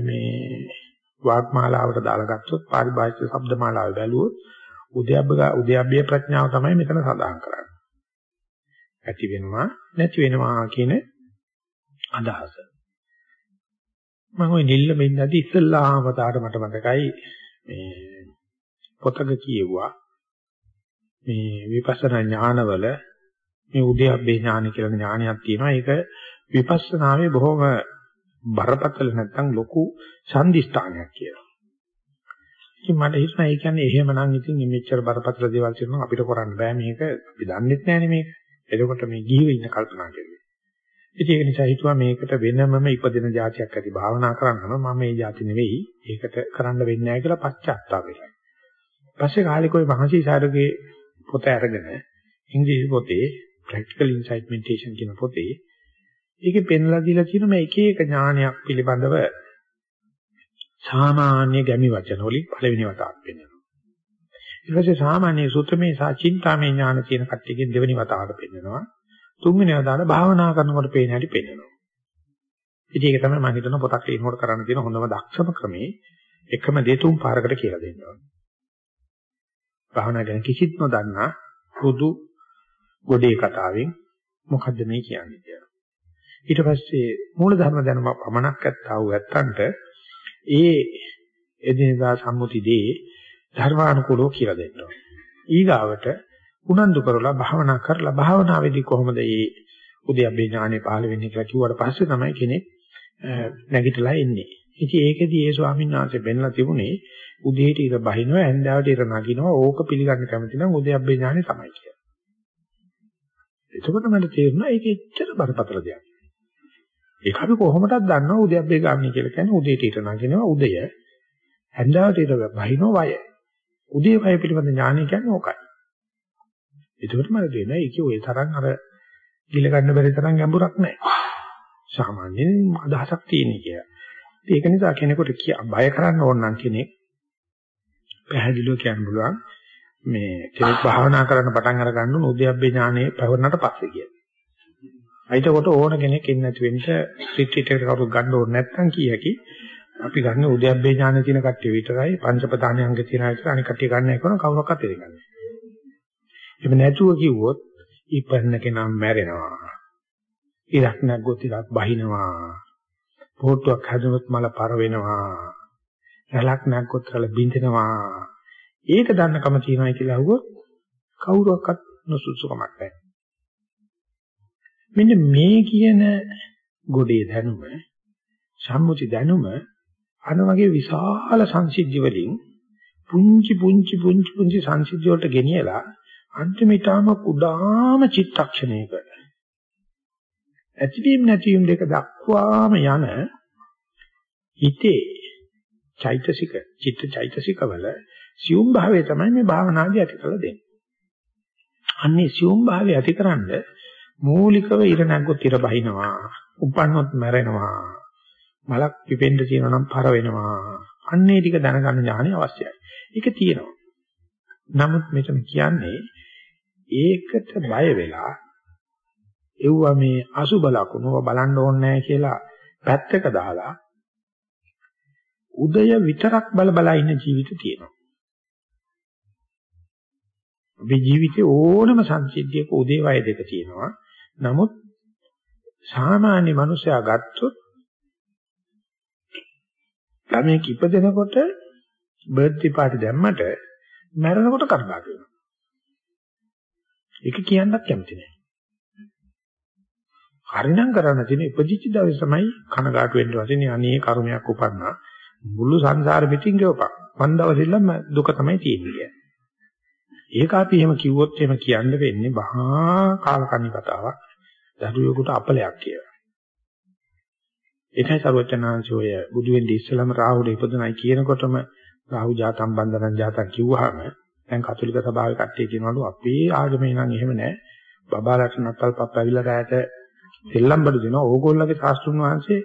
මේ වාග්මාලාවට දාලා ගත්තොත් පාරිභාෂික ශබ්දමාලාව බැලුවොත් උද්‍යප්ප උද්‍යප්පේ ප්‍රඥාව තමයි මෙතන සඳහන් කරන්නේ. ඇති වෙනවා නැති වෙනවා කියන අදහස. මම ওই නිල්ල මෙන්නදී ඉස්සල්ලාම තාට මට මතකයි මේ පොතක කියෙව්වා මේ විපස්සනා ඥානවල මේ උද්‍යප්පේ ඥාන කියලා ඥානයක් තියෙනවා. ඒක විපස්සනාවේ බොහොම බරපතල නැත්තම් ලොකු සම්දිස්ථානයක් කියලා. ඉතින් මට හිතෙනවා ඒ කියන්නේ එහෙමනම් ඉතින් මෙච්චර බරපතල දේවල් කරනවා අපිට කරන්න බෑ මේක. අපි දන්නෙත් නෑනේ මේක. එතකොට මේ ගිහිව ඉන්න කල්පනා කරන්නේ. ඉතින් ඒක නිසා හිතුවා මේකට වෙනමම ඉපදෙන જાතියක් ඇති භාවනා කරන්නම මම මේ જાති නෙවෙයි. ඒකට කරන්න වෙන්නේ නෑ කියලා පශ්චාත්තාප වෙලා. පස්සේ කාලේ කොයි මහසි සාරුගේ පොත අරගෙන ඉංග්‍රීසි පොතේ practical insight meditation කියන පොතේ ඒකේ පෙන්ලා දීලා තියෙන මේ එක එක ඥානයක් පිළිබඳව සාමාන්‍ය ගැමි වචන වලින් පළවෙනි වතාවක් පෙන්වනවා. ඊට පස්සේ සාමාන්‍ය සුතමේ සහ චින්තාමේ ඥාන කියන කට්ටියකින් දෙවෙනි වතාවට පෙන්වනවා. තුන්වෙනි අවදාන භාවනා කරනකොට පේන හැටි පේනවා. ඉතින් ඒක තමයි මම හිතන පොතක් ලියනකොට කරන්න තියෙන හොඳම දක්ෂම ක්‍රමේ එකම දේ තුන් පාරකට කියලා දෙනවා. භාවනා ගැන කිසිත් නොදන්නා පුදු ගොඩේ කතාවෙන් මොකද්ද මේ කියන්නේ කියලා. ඊට පස්සේ මූල ධර්ම දැනුම පමණක් ඇත්තා වූ ඇත්තන්ට ඒ එදිනදා සම්මුතිදී ධර්මානුකූලව කියලා දෙනවා. ඊගාවට උනන්දු කරලා භාවනා කරලා භාවනාවේදී කොහොමද මේ උද්‍යප්පේ ඥානෙ පහළ වෙන්නේ කියලා කිව්වට පස්සේ තමයි කෙනෙක් නැගිටලා එන්නේ. ඉතින් ඒකෙදී ඒ ස්වාමීන් වහන්සේ බෙන්ලා තිබුණේ උදේට ඉර බහිනවා ඇන්දාවට ඉර නගිනවා ඕක පිළිගන්න කැමති නම් උද්‍යප්පේ ඥානෙ තමයි කියලා. එතකොට මට තේරුණා ඒක එච්චර බරපතල දෙයක්. ඒක අපි කොහොමදත් දන්නවා උද්‍යප්පේ ගාමිනී කියලා කියන්නේ උදේට ඉර නගිනවා උදය ඇන්දාවට ඉර බහිනවා වය. උදේ වය පිළිබඳ ඥානය කියන්නේ ඕකයි. එතකොට මට තේරෙනවා ඒකේ ওই තරම් අර ගිල ගන්න බැරි තරම් ගැඹුරක් නැහැ. සාමාන්‍යයෙන් අදහසක් තියෙන කියලා. ඒක නිසා කෙනෙකුට බය කරන්න ඕන නම් කෙනෙක් පැහැදිලිව කියන්න පුළුවන් මේ කෙනෙක් භාවනා කරන්න පටන් අර ගන්න උද්‍යප්පේ ඥානෙ පැවරනට පස්සේ කියලා. අයිතකොට ඕන කෙනෙක් ඉන්නේ නැති වෙන්න රිට්‍රීට් එකට කවුරු ගන්න ඕනේ නැත්නම් කීයකි අපි ගන්න උද්‍යප්පේ ඥානෙ තියෙන කට්ටිය විතරයි පංච ප්‍රධාන අංග තියෙන අය විතර අනික කට්ටිය ගන්න එක කවුරක්වත් ඉරගන්නේ. එහෙම නැතුව කිව්වොත් ඉපන්න කෙනා මැරෙනවා. ඉරක් නැග්ගොත් ඉරක් බහිනවා. පොට්ටුවක් හැදුනොත් මල පර වෙනවා. රැලක් නැග්ගොත් රැළ බින්දෙනවා. ඒක දන්නකම තියනයි කියලා අහුවොත් කවුරුවක්වත් නොසුසුකමක් නැහැ. මෙන්න මේ කියන ගොඩේ දැනුම සම්මුති දැනුම අර වගේ විශාල සංසිද්ධි වලින් පුංචි පුංචි පුංචි පුංචි සංසිද්ධි වලට ගෙනියලා අන්තිමටම කුඩාම චිත්තක්ෂණයක ඇතිවීම නැතිවීම දෙක දක්වාම යන හිතේ චෛතසික චිත්ත චෛතසිකවල සියුම් භාවය තමයි මේ භාවනාදී ඇති කරලා දෙන්නේ. අන්නේ සියුම් භාවය ඇතිකරනද මූලිකව ඉර නැග්ගොත් ඉර බහිනවා. උපන්නොත් මැරෙනවා. මලක් පිපෙන්න තියෙනවා නම් පර වෙනවා. අන්නේ ටික දැනගන්න ඥානය අවශ්‍යයි. ඒක තියෙනවා. නමුත් මෙතන කියන්නේ ඒකට බය වෙලා එව්වා මේ අසුබ ලකුණව බලන්න ඕනේ නැහැ කියලා පැත්තක දාලා උදය විතරක් බල බල ඉන්න ජීවිත තියෙනවා. මේ ජීවිතේ ඕනම සංසිද්ධියක උදේ වය දෙක තියෙනවා. නමුත් සාමාන්‍ය මනුස්සයා ගත්තොත් ළමයෙක් ඉපදෙනකොට බර්ත්ඩේ පාටි දැම්මට මැරෙනකොට කර්මාක වෙනවා. ඒක කියන්නත් කැමති නෑ. හරිනම් කරන්න තියෙන ඉපදිච්ච දවසේ තමයි කනගාටු වෙන්න වශයෙන් අනේ කර්මයක් උපන්නා මුළු සංසාර පිටින් ගෙවපක්. මන් දවසෙල්ලම දුක තමයි තියෙන්නේ. ඒක අපි එහෙම කිව්වොත් එහෙම කියන්න වෙන්නේ මහා කාලකන්ණි කතාවක්. දරුවෙකුට අපලයක් කියලා. ඒකයි සරුවචනාංශය ඔය බුදු වෙන්නේ ඉස්සලම රාහුල ඉපදුනයි කියනකොටම රාහු ජාතම් බන්දනන් ජාතම් කිව්වහම දැන් කතෝලික සභාවේ කට්ටිය කියනවලු අපේ ආගමේ නම් එහෙම නැහැ. බබාලට නත්තල් පප්ප ඇවිල්ලා රැයට සෙල්ලම් බඩු දෙනවා. ඕගොල්ලෝගේ ශාස්ත්‍රුන් වහන්සේ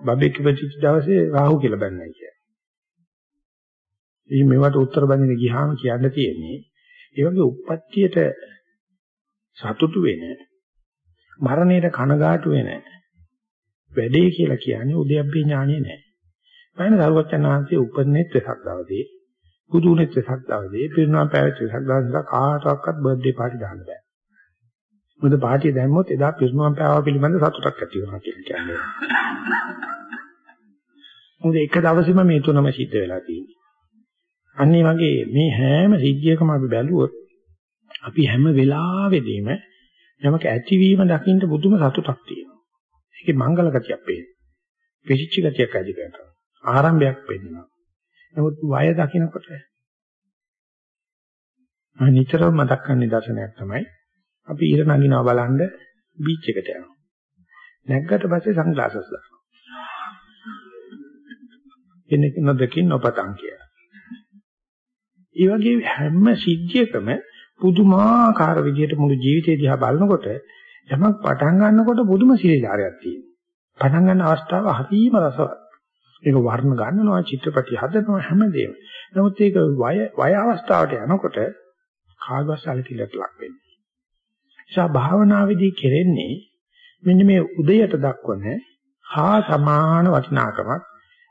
බබෙක් ඉපදිච්ච දවසේ රාහු කියලා බැන්නයි කියන්නේ. ඉතින් මේවට උත්තර බඳින්න ගියාම කියන්න තියෙන්නේ ඒ වගේ උප්පත්තියට සතුටු වෙන මරණයට කනගාටු වෙන වැඩේ කියලා කියන්නේ උද්‍යප්පේ ඥානෙ නෑ. මම දරුවචන් වහන්සේ උපන්නෙත් වෙසක් දවසේ බුදුනෙත් වෙසක් දවසේ පිරුණා පැවැත් වෙසක් දවසේ කාටවත් බර්ත්ඩේ පාටි දාන්න බෑ. මොකද පාටිය දැම්මොත් එදා පිරුණා පැව පිළිබඳ සතුටක් ඇති වෙනවා කියලා කියන්නේ. මොකද එක දවසෙම මේ තුනම සිද්ධ වෙලා තියෙන්නේ. අනිත් වගේ මේ හැම සිද්ධියකම අපි බැලුවොත් අපි හැම වෙලාවෙදීම යමක ඇතිවීම දකින්න බුදුම සතුටක් තියෙනවා. ඒකේ මංගල ගතියක් පේනවා. පිසිච්ච ගතියක් ඇති කරනවා. ආරම්භයක් පෙන්වනවා. නමුත් වය දකින්නකොට අනිතරම මතක් කරන දර්ශනයක් තමයි අපි ඉර නගිනවා බලන්න බීච් එකට යනවා. නැග්ගට පස්සේ සන්ග්ලාසස් දානවා. කෙනෙක් නොදකින් නොපතන් කියලා. ඒ වගේ හැම සිද්ධියකම පුදුමාකාර විදිහට මුළු ජීවිතේ දිහා බලනකොට යමක් පටන් ගන්නකොට පුදුම සිරිලාරයක් තියෙනවා. පටන් ගන්න අවස්ථාව හරිම රසවත්. ඒක වර්ණ ගන්නවා, චිත්‍රපටි හදනවා හැමදේම. නමුත් ඒක වය වය අවස්ථාවට යනකොට කාගවත් සැලකිල්ලට ලක් වෙන්නේ. නිසා භාවනාවේදී කෙරෙන්නේ මෙන්න මේ උදයට දක්වන හා සමාන වටිනාකමක්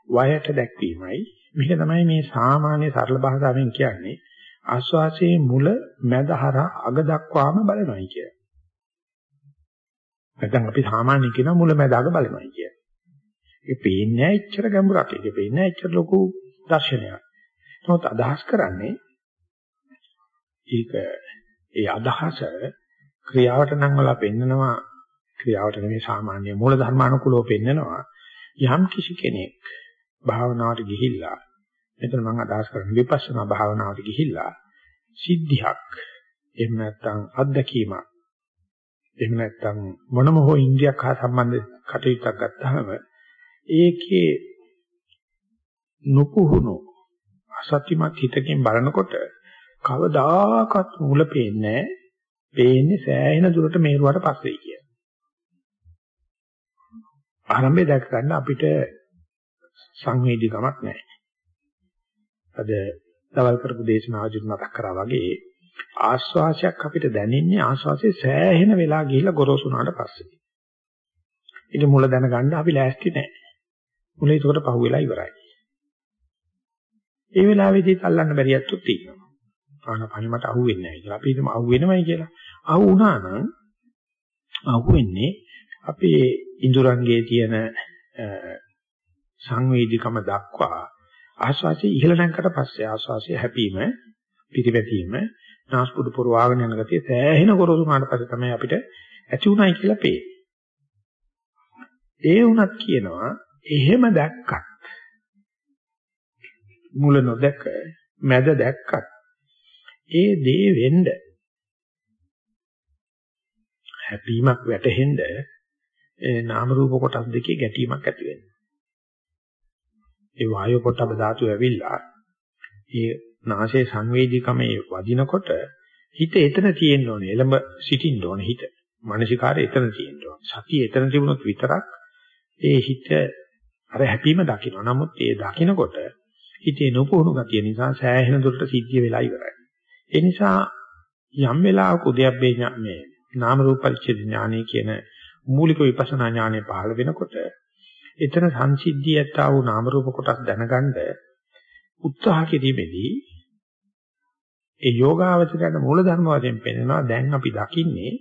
වයට දැක්වීමයි. මේක තමයි මේ සාමාන්‍ය සරල භාෂාවෙන් කියන්නේ ආස්වාසේ මුල මැද හරහා අග දක්වාම බලනවායි කිය. නැත්නම් අපි සාමාන්‍ය කියන මුල මැද අග බලනවායි කිය. ඒ පේන්නේ නැහැ එච්චර ගැඹුරක්. ඒක පේන්නේ නැහැ එච්චර ලොකු දර්ශනයක්. නමුත් අදහස් කරන්නේ ඒක ඒ අදහස ක්‍රියාවට නම් වල පෙන්නනවා. ක්‍රියාවට නෙමෙයි සාමාන්‍ය මූල ධර්මානුකූලව පෙන්නනවා. යම් කිසි කෙනෙක් භාවනාවට ගිහිල්ලා මෙතන මම අදහස් කරන්නේ විපස්සනා භාවනාවට ගිහිල්ලා සිද්ධියක් එහෙම නැත්නම් අත්දැකීමක් එහෙම නැත්නම් මොනම හෝ ඉන්ද්‍රියක් හා සම්බන්ධ කටයුත්තක් ගත්තාම ඒකේ නුපුහුණු අසත්‍යමත් හිතකින් බලනකොට කවදාකවත් මුල පේන්නේ පේන්නේ සෑහෙන දුරට මේරුවට පස්සේ කිය. ආරම්භය දැක ගන්න අපිට සංවේදීකමක් නැහැ. අද දවල් කරපු දේශනාවදිත් මතක් කරා වගේ ආස්වාසයක් අපිට දැනෙන්නේ ආස්වාසේ සෑහෙන වෙලා ගිහිල්ලා ගොරෝසු වුණාට පස්සේ. ඊට මුල දැනගන්න අපි ලෑස්ති නැහැ. මුල ඒකට පහුවෙලා ඉවරයි. ඒ වෙලාවේදී අල්ලන්න බැරියත්තු තියෙනවා. ආනපන මට අහුවෙන්නේ නැහැ කියලා. අපි හිතමු අහුවෙනවයි කියලා. අහු වුණා නම් අහුවෙන්නේ අපේ ඉඳුරංගයේ තියෙන සංවේදීකම දක්වා ආස්වාසිය ඉහළ නැංකට පස්සේ ආස්වාසිය හැපීම පිටිවැටීම නාස්පුඩු පුරවාගෙන යන ගතිය සෑහෙන ගොරෝසු වුණාට පස්සේ තමයි අපිට ඇති උනායි කියලා පේන්නේ. ඒ වුණත් කියනවා එහෙම දැක්කත් මුල නොදැක මැද දැක්කත් ඒ දේ වෙන්න හැපීමක් වැටෙන්න ඒ නාම රූප කොටස් දෙකේ ගැටීමක් ඇති වෙනවා. ඒ වායු පොට්ටබ ධාතු ඇවිල්ලා ඒ නාසයේ සංවේදීකමේ වදිනකොට හිත එතන තියෙන්න ඕනේ. එළඹ සිටින්න ඕනේ හිත. මානසිකාරය එතන තියෙන්න ඕනේ. සතිය එතන තිබුණොත් විතරක් ඒ හිත අර හැපීම දකින්න. නමුත් ඒ දකින්නකොට හිතේ නොපුහුණු ගතිය නිසා සෑහෙන දුරට සිද්ධිය වෙලා ඉවරයි. ඒ නිසා යම් වෙලාවක උද්‍යප්පේ මේ නාම රූප පරිච්ඡේද ඥානය කියන මූලික විපස්සනා ඥානය පහළ වෙනකොට එතන සංසිද්ධියට ආ වූ නාම රූප කොටස් දැනගන්න උත්සාහ කිරීමේදී ඒ යෝගාවචරයට මූල ධර්ම වශයෙන් පෙන්නනවා දැන් අපි දකින්නේ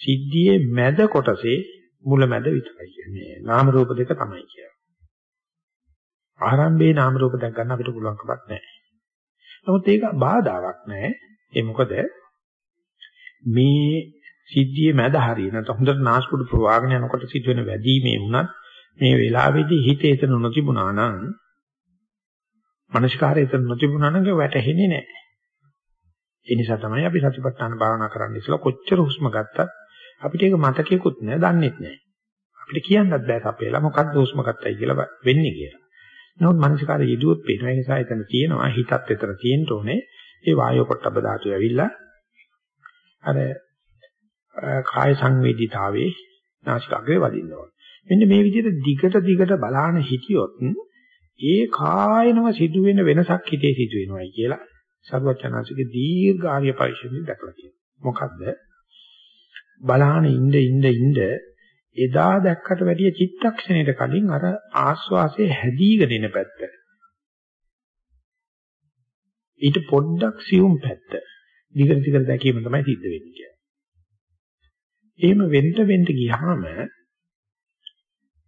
සිද්ධියේ මැද කොටසේ මුල මැද විතරයි කියන්නේ. නාම රූප දෙක තමයි කියන්නේ. ආරම්භයේ නාම රූප දැක් ගන්න අපිට පුළුවන්කමක් නැහැ. නමුත් ඒක බාධාවක් නැහැ ඒ මොකද මේ සිද්ධියේ මැද හරිය නැත්නම් හොඳට නාස්පුඩු ප්‍රවාහගෙන යනකොට සිදුවෙන වැඩිමේ වුණත් මේ වෙලාවේදී හිතේ එතන නොතිබුණා නම් මනස්කාරය එතන නොතිබුණා නම් ඒක වැටහෙන්නේ නැහැ. ඒ නිසා තමයි අපි සතිපට්ඨාන භාවනා කරන්න ඉස්සලා කොච්චර හුස්ම ගත්තත් අපිට ඒක මතකයකුත් නැහැ, දන්නෙත් නැහැ. අපිට කියන්නත් බෑ අපේලා මොකක්ද හුස්ම ගත්තයි කියලා වෙන්නේ කියලා. නමුත් මනස්කාරය යෙදුවොත් පේනවා. ඒ නිසා එතන තියෙනවා හිතත් එතන තියෙන්න ඕනේ. ඒ වායෝ පොට්ටබ ධාතු ඇවිල්ලා අර කාය සංවේදීතාවේ නාසිකාග්‍රේ වදින්න ඕනේ. මෙන්න මේ විදිහට දිගට දිගට බලාන හිටියොත් ඒ කායනම සිදුවෙන වෙනසක් හිතේ සිදු වෙනවයි කියලා සර්වචනාසිකේ දීර්ඝ ආර්ය පරිශ්‍රමයෙන් දැකලා තියෙනවා. මොකද්ද? බලාන ඉඳ ඉඳ ඉඳ එදා දැක්කට වැඩිය චිත්තක්ෂණයට කලින් අර ආස්වාසේ හැදීගෙන එන පැත්ත. ඊට පොඩ්ඩක් සියුම් පැත්ත. දිගට දිගට දැකීම තමයි සිද්ධ වෙන්නේ. එහෙම වෙන්න වෙන්න ගියාම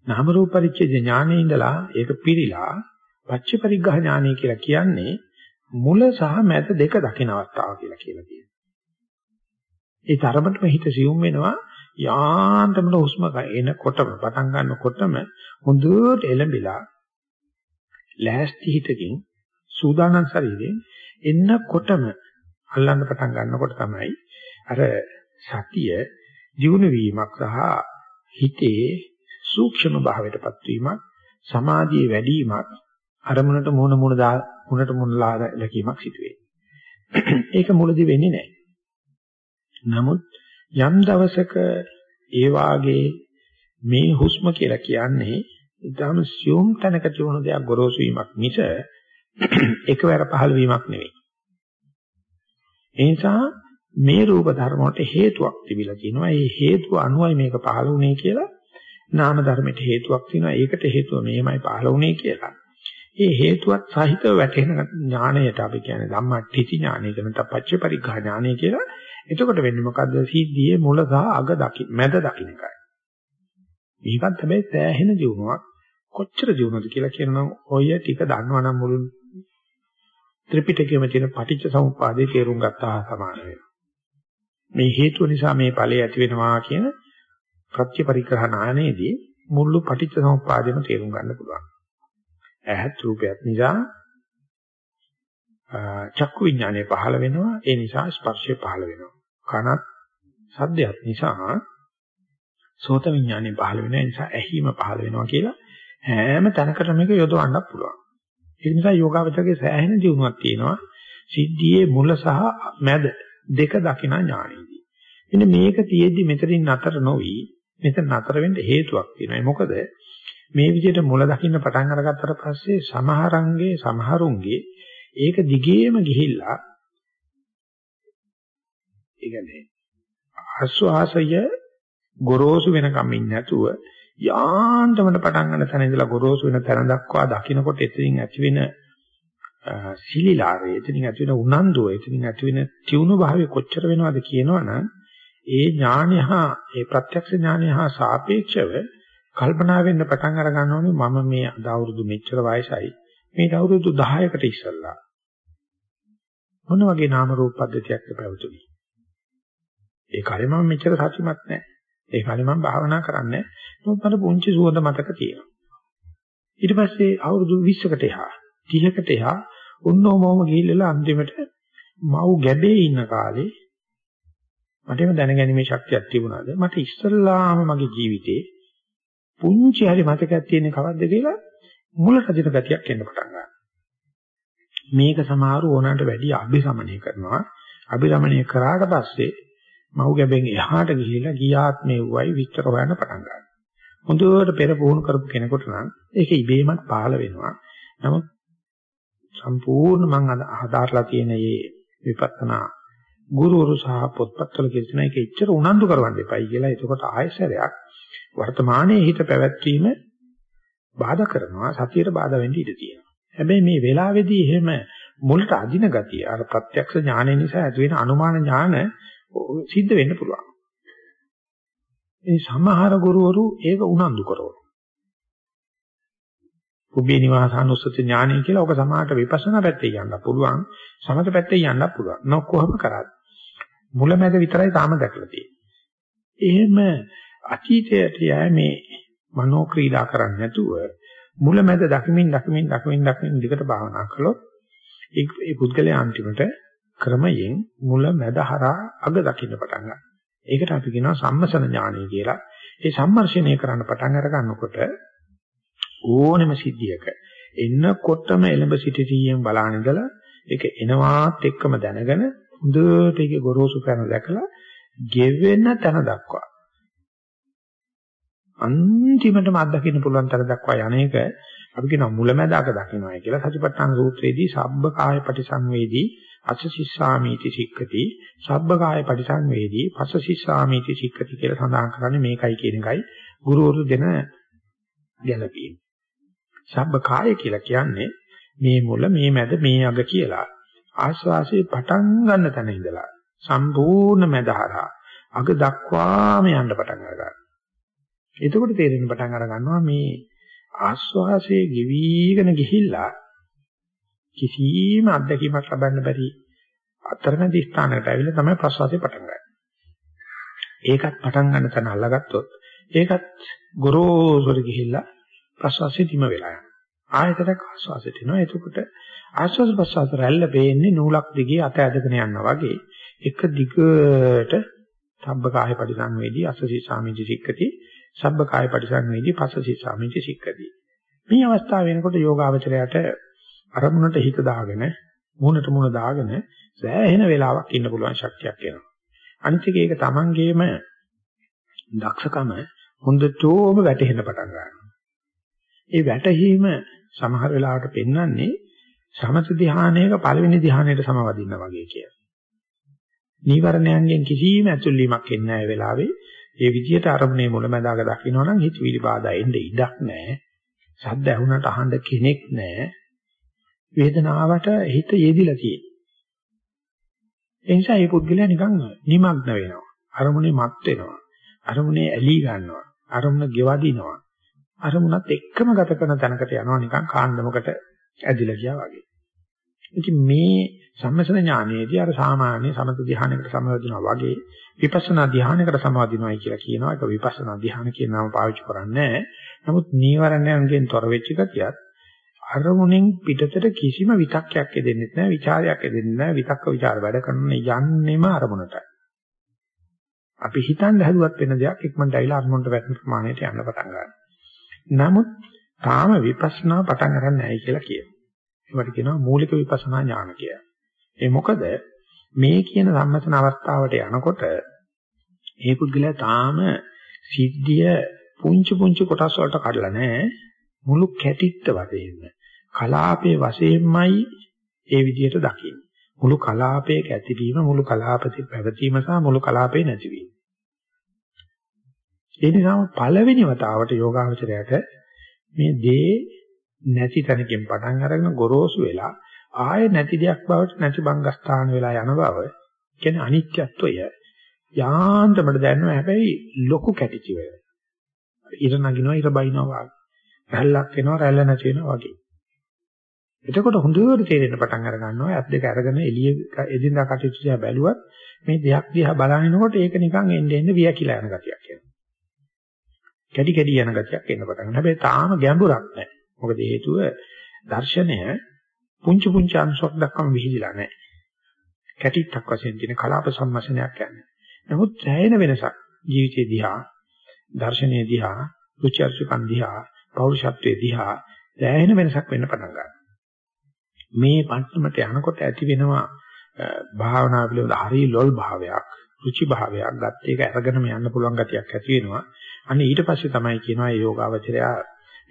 නාම රූප පරිච්ඡේද ඥානයේ ඉඳලා ඒක පිරීලා පච්ච පරිග්‍රහ ඥානය කියලා කියන්නේ මුල සහ මැද දෙක දකින අවස්ථාව කියලා කියලා කියනවා. ඒ තරමටම හිත සියුම් වෙනවා යාන්තමට හුස්ම එනකොටම පටන් ගන්නකොටම හොඳට එළඹිලා ලෑස්ති හිතකින් සූදානම් ශරීරයෙන් එන්නකොටම අල්ලන්න පටන් ගන්නකොට තමයි අර සතිය දියුණු වීමක් සහ හිතේ සූක්ෂම භාවයටපත් වීමක් සමාධියේ වැඩිවීමක් අරමුණට මුණ මුණ දා මුණට මුණලා ලැකීමක් සිදු ඒක මුලදී වෙන්නේ නැහැ. නමුත් යම් දවසක ඒ වාගේ මේ හුස්ම කියලා කියන්නේ ඊටම සියුම් තැනක තියුණු දෙයක් ගොරෝසු වීමක් මිස එකවර පහළ වීමක් නෙවෙයි. ඒ නිසා මේ රූප ධර්ම වලට හේතුවක් තිබිලා තියෙනවා. ඒ හේතුව අනුවයි මේක පහළ වුනේ කියලා නාම ධර්මයට හේතුවක් තියෙනවා. ඒකට හේතුව මේමයි පහළ වුනේ කියලා. ඒ හේතුවත් සහිතව වැටෙන ඥාණයට අපි කියන්නේ ධම්මට්ඨිති ඥානය කියන තපච්ච පරිග්ඝා ඥානය කියලා. එතකොට වෙන්නේ මොකද්ද? සිද්ධියේ මුල සහ අග දකි මැද දකින්න එකයි. මේකත් හැබැයි සෑහෙන දියුණුවක්. කොච්චර දියුණුවද කියලා කියනනම් ඔය ටික දන්නවනම් මුළු ත්‍රිපිටකයේම තියෙන පටිච්ච සමුප්පාදේ තේරුම් ගත්තා සමාන වෙනවා. මේ හේතුව නිසා මේ ඵලය ඇති වෙනවා කියන ප්‍රත්‍ය පරිග්‍රහ ඥානයේදී මුළු පටිච්ච සමුප්පාදෙම තේරුම් ගන්න පුළුවන්. ඇහත් රූපයත් නිසා චක්කු විඥානය පහළ වෙනවා. ඒ නිසා ස්පර්ශය පහළ වෙනවා. කනත් සද්දයක් නිසා සෝත විඥානය පහළ වෙන නිසා ඇහිම පහළ වෙනවා කියලා හැම තැනකටම මේක යොදවන්න පුළුවන්. ඒ නිසා යෝගාවචරයේ සෑහෙන දියුණුවක් තියෙනවා. සිද්ධියේ මුල සහ මැද දෙක දකින ඥානෙදී මෙන්න මේක තියෙද්දි මෙතනින් නතර නොවි මෙතන නතර වෙන්න හේතුවක් තියෙනවා. මොකද? මේ විදිහට මුල දකින්න පටන් අරගත්තට පස්සේ සමහරංගේ සමහරුන්ගේ ඒක දිගේම ගිහිල්ලා ඒ කියන්නේ ආස්වාසය ගොරෝසු වෙනකම් ඉන්නේ නැතුව යාන්තමට පටන් ගන්න තැන ඉඳලා ගොරෝසු වෙන තැන දක්වා දකින්නකොට එතනින් ඇති වෙන සිලිලාරය එතනින් ඇති වෙන උනන්දුව එතනින් ඇති වෙන තියුණු භාවය කොච්චර වෙනවද කියනවනම් ඒ ඥානය හා ඒ ප්‍රත්‍යක්ෂ ඥානය හා සාපේක්ෂව කල්පනා වෙන්න පටන් අර ගන්න ඕනේ මම මේ අද අවුරුදු මෙච්චර වයසයි. මේ අවුරුදු 10කට ඉස්සෙල්ලා. මොන වගේ නාම රූප පද්ධතියක්ද පැවතුනේ? ඒ කාලේ මම මෙච්චර සතුටුමත් නැහැ. ඒ කාලේ මම භාවනා කරන්නේ නමුත් මට පුංචි සුවඳ මතක තියෙනවා. ඊට පස්සේ අවුරුදු 20කට එහා 30කට එහා උන්නෝමෝම ගිහිල්ලා අන්තිමට මව් ගැබේ ඉන්න කාලේ මටම දැනගැනීමේ ශක්තියක් තිබුණාද? මට ඉස්සල්ලාම මගේ ජීවිතේ පුංචි හරි මතකයක් තියෙන කවද්ද කියලා මුලට දින ගතියක් එන්න පටන් ගන්නවා. මේක සමහරව ඕනකට වැඩි අභිරමණය කරනවා. අභිරමණය කරාට පස්සේ මව් ගැබෙන් එහාට ගිහිලා ගියාත්මේ වුවයි විස්තර හොයන්න පටන් ගන්නවා. හොඳට පෙර පුහුණු කරපු කෙනෙකුට නම් ඒක ඉබේමත් පහළ වෙනවා. නමුත් සම්පූර්ණ මම හදාarලා තියෙන මේ විපස්සනා ගුරුවරු සහ පොත්පත්වල කියන එක එච්චර උනන්දු කරවන්න එපයි කියලා. එතකොට ආයසරයක් වර්තමානයේ හිත පැවැත්වීම බාධා කරනවා සතියට බාධා වෙන්න ඉඩ තියෙනවා. හැබැයි මේ වෙලාවේදී එහෙම මුලට අදින ගතිය අර ප්‍රත්‍යක්ෂ ඥානය නිසා ඇති වෙන අනුමාන ඥාන සිද්ධ වෙන්න පුළුවන්. ඒ සමහර ගුරුවරු ඒක උනන්දු කරනවා. උබේ නිවාසානුස්සති ඥානය කියලා ඔක සමාහට විපස්සනා පැත්තේ යන්න පුළුවන් සමත පැත්තේ යන්න පුළුවන්. නෝ කොහොම කරාද? මුලමැද විතරයි තාම දැකලා තියෙන්නේ. එහෙම අතීතයට යෑමේ මනෝ ක්‍රීඩා කරන්නේ නැතුව මුලමැද දකිමින් දකිමින් දකිමින් දකිමින් දිගට භාවනා කළොත් ඒ පුද්ගලයා අන්තිමට ක්‍රමයෙන් මුල මැද හරහා අග දකින්න පටන් ගන්නවා. ඒකට අපි කියනවා සම්මසන ඥානය කියලා. ඒ සම්මර්ෂණය කරන්න පටන් අර ගන්නකොට ඕනෙම සිද්ධියක එන්නකොටම එළඹ සිටිතියෙන් බලාන ඉඳලා ඒක එනවාත් එක්කම දැනගෙන හොඳට ඒකේ ගොරෝසු පැන දැකලා ගෙවෙන තැන දක්වා අන්තිමටම අත්දකින්න පුළුවන් තර දක්වා යන්නේක අපි කියනවා මුලැමැදාක දකින්නයි කියලා සතිපට්ඨාන සූත්‍රයේදී සබ්බ කාය පටිසංවේදී අසසිස්සාමීති සික්කති සබ්බ කාය පටිසංවේදී පසසිස්සාමීති සික්කති කියලා සඳහන් කරන්නේ මේකයි කියන එකයි ගුරුවරු දෙන ගැළපීම. සබ්බ කාය කියලා කියන්නේ මේ මුල මේ මැද මේ අග කියලා ආස්වාසේ පටන් ගන්න තැන ඉඳලා සම්පූර්ණ මැදහරා අග දක්වාම යන්න පටන් ගන්නවා. එතකොට තේරෙන්න පටන් අර ගන්නවා මේ ආස්වාසයේ ගෙවිගෙන ගිහිල්ලා කිසිම අත්දැකීමක් ලබන්න බැරි අතරමැදි ස්ථානකට ඇවිල්ලා තමයි ප්‍රසවාසය පටන් ගන්නේ. ඒකත් පටන් ගන්න තැන අල්ලගත්තොත් ඒකත් ගොරෝසුර ගිහිල්ලා ප්‍රසවාසය දිම වෙලා යනවා. ආයතනක ආස්වාසයට එනවා. එතකොට ආස්වාස ප්‍රසවාස රැල්ල පේන්නේ නූලක් දිගේ අත ඇදගෙන යනවා වගේ එක දිගට සබ්බකාය පරිසංවේදී අසසී සාමිජි සික්කති සබ්බ කාය පරිසංවේදී පස්සසී සාමිච්ච සික්කදී. මේ අවස්ථාව වෙනකොට යෝගාවචරයට අරමුණට හිත දාගෙන මුහුණට මුහුණ දාගෙන සෑහෙන වෙලාවක් ඉන්න පුළුවන් ශක්තියක් එනවා. අනිත් එක ඒක Tamangeම දක්ෂකම හොඳටම වැටහෙන්න පටන් ගන්නවා. ඒ වැටහීම සමහර වෙලාවට පෙන්වන්නේ සමත ධානයක පළවෙනි ධානයට සමවදින්න වගේ කියලා. නීවරණයන්ගෙන් කිසිම ඇතුළීමක් එන්නේ නැහැ වෙලාවේ. ඒ විදිහට අරමුණේ මුලැමැදාක දකින්න නම් හිතවිලි බාධා එන්නේ ඉඩක් නැහැ. සද්ද ඇහුනට අහන්න කෙනෙක් නැහැ. වේදනාවට හිත යෙදිලා තියෙනවා. ඒ නිසා මේ පුද්ගලයා නිකන් නිමග්න වෙනවා. අරමුණේ මත් වෙනවා. අරමුණේ ඇලී ගන්නවා. අරමුණ ගෙවදිනවා. අරමුණත් එක්කම ගත කරන තැනකට යනවා නිකන් කාණ්ඩමකට ඇදිලා ගියා වගේ. ඉතින් මේ සම්මසන ඥානයේදී අර සාමාන්‍ය සමත ධ්‍යානයකට සමවදිනවා වගේ විපස්සනා ධ්‍යානයකට සමවදිනවායි කියලා කියනවා. ඒක විපස්සනා ධ්‍යාන කියන නම පාවිච්චි කරන්නේ නැහැ. නමුත් නීවරණයන්ගෙන් තොර වෙච්ච ගතියත් අරමුණෙන් පිටතට කිසිම විතක්යක් එදෙන්නේ නැහැ, ਵਿਚාරයක් එදෙන්නේ නැහැ. විතක්ක ਵਿਚාර වැඩ කරන යන්නෙම අරමුණටයි. අපි හිතන්න හැදුවත් වෙන දෙයක් ඉක්මනට ඇවිල්ලා අරමුණට වැටෙන ප්‍රමාණයට යන්න පටන් ගන්නවා. නමුත් තාම විපස්සනා පටන් ගන්න නැහැ කියලා කියනවා. ඒවට කියනවා මූලික විපස්සනා ඥාන කියලා. ඒ මොකද මේ කියන සම්මතන අවස්ථාවට යනකොට ඒ පුද්ගලයා තාම සිද්ධිය පුංචි පුංචි කොටස් වලට කඩලා නැහැ. මුළු කැටිත්ත වශයෙන්ම කලාපයේ වශයෙන්මයි ඒ විදිහට දකින්නේ. මුළු කලාපයක ඇතිවීම මුළු කලාපයේ පැවතීම සහ මුළු කලාපේ නැතිවීම. ඒ නිසාම පළවෙනි වතාවට යෝගාවචරයට මේ දේ නැති තැනකින් පටන් අරගෙන ගොරෝසු වෙලා ආයේ නැති දෙයක් බවට නැති බංගස්ථාන වෙලා යන බව කියන්නේ අනිත්‍යත්වය යාන්තමට දැනනවා හැබැයි ලොකු කැටිචි වෙලා. ඉර නගිනවා ඉර බයිනවා වගේ. රැල්ලක් එනවා රැල්ල නැති වෙනවා වගේ. එතකොට හොඳට තේරෙන්න පටන් අර ගන්නවා ඇස් දෙක අරගෙන එළිය එදිනදා කටයුතු දිහා බැලුවත් මේ දෙයක් දිහා බලනකොට ඒක නිකන් එන්නේ එන්නේ වියකිලා යන ගතියක් එනවා. කැඩි කැඩි යන ගතියක් එන්න පටන් ගන්නවා. හැබැයි තාම ගැඹුරක් නැහැ. මොකද හේතුව දර්ශනය පුංචි පුංචි අංශයක් දක්වාම විහිදිලා නැහැ. කැටිත්තක් වශයෙන් තියෙන කලාප සම්මසනයක් යන්නේ. නමුත් සෑහෙන වෙනසක් ජීවිතේ දිහා, දර්ශනයේ දිහා, රුචර්චකන් දිහා, පෞරුෂත්වයේ දිහා සෑහෙන වෙනසක් වෙන්න පටන් ගන්නවා. මේ පන්සමට යනකොට ඇති වෙනවා භාවනා පිළිබඳ හරි ලොල් භාවයක්, රුචි භාවයක්, ගත් එක අරගෙනම යන්න පුළුවන් ගතියක් ඇති වෙනවා. අන්න ඊට පස්සේ තමයි කියනවා මේ යෝගාවචරය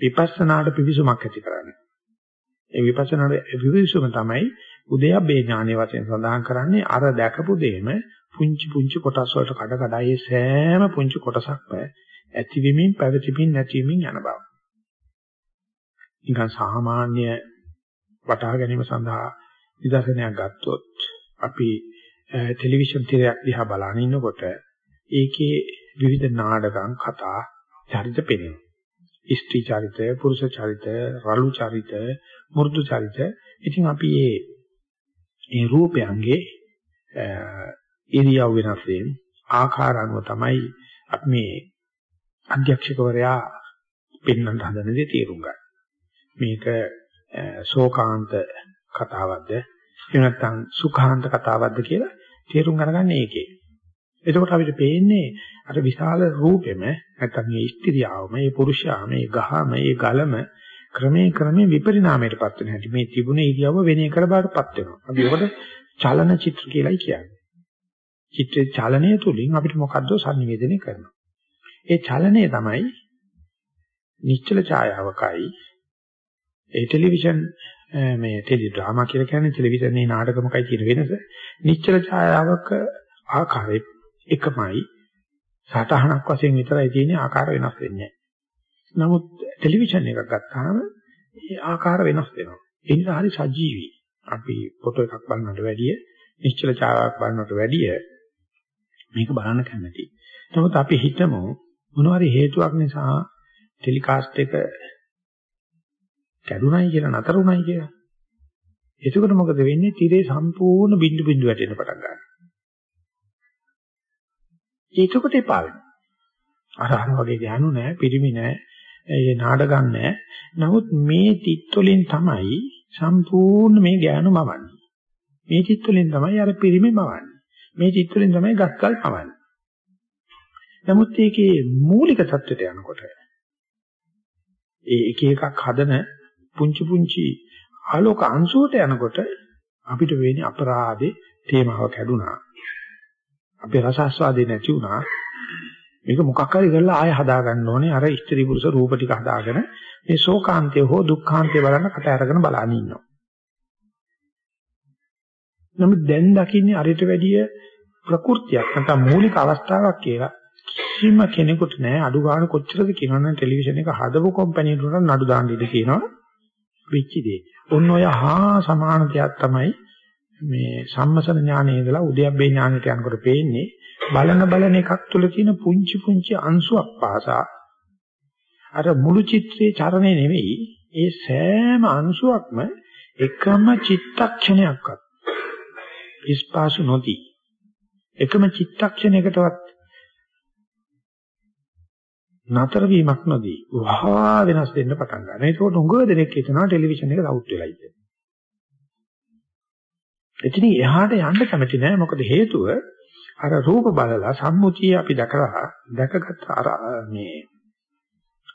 විපස්සනාට පිවිසුමක් ඇති කරන්නේ. ඒ විපස්සනාට පිවිසුම තමයි උදයබ්බේ ඥානයේ වශයෙන් සඳහන් කරන්නේ අර දැකපු දෙයම පුංචි පුංචි කොටස් වලට කඩ කඩ ඒ සෑම පුංචි කොටසක්ම ඇතිවීමින් පැවතීමින් නැතිවීමින් යන බව. නිකන් සාමාන්‍ය වටහා ගැනීම සඳහා නිදර්ශනයක් ගත්තොත් අපි ටෙලිවිෂන් තිරයක් දිහා බලන ඉන්නකොට ඒකේ විවිධ නාටකම් කතා චරිත පෙනෙනවා. ස්ත්‍රී චරිත, පුරුෂ චරිත, රළු චරිත, මෘදු චරිත. ඉතින් අපි මේ මේ රූපයන්ගේ ඉරියව් වෙනස් වීම ආකාර අනුව තමයි අපි මේ අධ්‍යක්ෂකවරයා පෙන්වන්න හදන දේ තේරුම් ගන්න. මේක ශෝකාන්ත කතාවක්ද එහෙම නැත්නම් සුඛාන්ත කතාවක්ද කියලා තේරුම් ගන්න ඒකේ. එතකොට අපිට පේන්නේ අර විශාල රූපෙම නැත්නම් මේ ස්ත්‍රියවම, මේ පුරුෂයාම, මේ ගහම, මේ ගලම ක්‍රමයෙන් ක්‍රමයෙන් විපරිණාමයටපත් වෙන හැටි. මේ තිබුණේ ඉරියව්ව වෙන එකකට බාටපත් වෙනවා. අපි ඒකට චලන චිත්‍ර කියලායි කියන්නේ. චිත්‍රයේ චලනය තුලින් අපිට මොකද්ද සංනිවේදනය කරනවා. ඒ චලනය තමයි නිශ්චල ඡායාවකයි ඒ ටෙලිවිෂන් මේ ටෙලි ඩ්‍රාමා කියලා කියන්නේ ටෙලිවිෂන් නාටකමකයි කියන වෙනස. නිශ්චල ඡායාවක ආකාරය එකමයි සටහනක් වශයෙන් විතරයි තියෙන්නේ ආකාර වෙනස් වෙන්නේ නමුත් ටෙලිවිෂන් එකක් ගත්තාම ඒ ආකාර වෙනස් වෙනවා. ඒ නිසා හරි සජීවී. අපි ෆොටෝ එකක් බලනකට වැඩිය නිශ්චල ඡායාවක් බලනකට වැඩිය මේක බලන්න කැමතියි. නමුත් අපි හිතමු මොනවාරි හේතුවක් නිසා ටෙලිකාස්ට් එක කැඩුනයි කියලා නතර උනායි කියලා. එතකොට මොකද වෙන්නේ? tire සම්පූර්ණ බිඳු බිඳු වැටෙන්න පටන් ගන්නවා. ඒකකොට එපා වෙනවා. අර අර වගේ ගෑනු නෑ, පිරිමි නෑ, ඒ නාඩගම් නෑ. නමුත් මේ තිත් වලින් තමයි සම්පූර්ණ මේ ගෑනු මවන්නේ. මේ තිත් වලින් තමයි අර පිරිමි මවන්නේ. මේ තිත් වලින් තමයි ගස්කල් මවන්නේ. නමුත් ඒකේ මූලික தත්වෙට යනකොට ඒ එක එකක් හදන පුංචි පුංචි ආලෝක අංශුවට යනකොට අපිට වෙන්නේ අපරාධේ තේමාව කැඩුනා. අපේ රස ආස්වාදේ නැති වුණා. මේක මොකක් හරි කරලා ආය හදා ගන්න ඕනේ. අර ස්ත්‍රී පුරුෂ රූප ටික හදාගෙන මේ ශෝකාන්තය හෝ දුක්ඛාන්තය බලන්න කට අරගෙන බලන්න ඉන්නවා. නමුත් දැන් දකින්නේ අරිට වැඩිය ප්‍රകൃතියක් නැත්නම් මූලික අවස්ථාවක් කියලා කිසිම කෙනෙකුට නෑ අඩු ගන්න කොච්චරද කියනවනම් ටෙලිවිෂන් එක හදපු කම්පැනි වලට නඩු දාන්න ඉඩ කියනවා වෙච්ච දේ. ඔන්න ඔය හා සමාන දෙයක් තමයි මේ සම්මසන ඥානයේ ඉඳලා උද්‍යප්පේ ඥානයට යනකොට පේන්නේ බලන බලන එකක් තුල තියෙන පුංචි පුංචි අංශුවක් පාසා අර මුළු චිත්‍රයේ චරණය නෙවෙයි ඒ සෑම අංශුවක්ම එකම චිත්තක්ෂණයක්වත් ඉස්පාසු නොදී එකම චිත්තක්ෂණයකටවත් නතර වීමක් නොදී වහා වෙනස් වෙන්න පටන් ගන්නවා. ඒකෝට උඟ දෙනෙක් හිතනවා ටෙලිවිෂන් එක අවුට් වෙලා ඉන්නේ. එතනින් එහාට යන්න කැමති නෑ මොකද හේතුව අර රූප බලලා සම්මුතිය අපි දැකලා දැකගත් අර මේ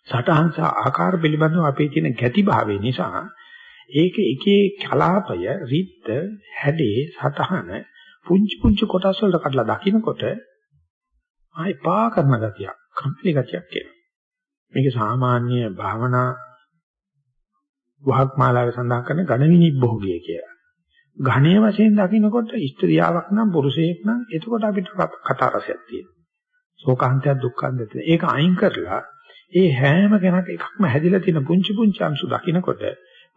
සටහන් සහ ආකාර පිළිබඳව අපේ තියෙන ගැති භාවය නිසා ඒක එකේ කලාපය රිද්ද හැඩේ සටහන පුංචි පුංචි කොටස් වලට කඩලා දකින්නකොට ආයි පා කරන ගතියක් කම්පිලි ගතියක් එනවා මේක සාමාන්‍ය භාවනා වහක් මාලාවේ සඳහන් කරන ඝන විනිබ්බෝගිය කියලා. ඝණයේ වශයෙන් දකින්නකොට ස්ත්‍රියාවක් නම් පුරුෂයෙක් නම් එතකොට අපිට කතා රසයක් තියෙනවා. ශෝකාන්තය දුක්ඛාන්තය. ඒක අයින් කරලා ඒ හැම කෙනෙක් එකක්ම හැදිලා තියෙන පුංචි පුංචි අංශු දකින්නකොට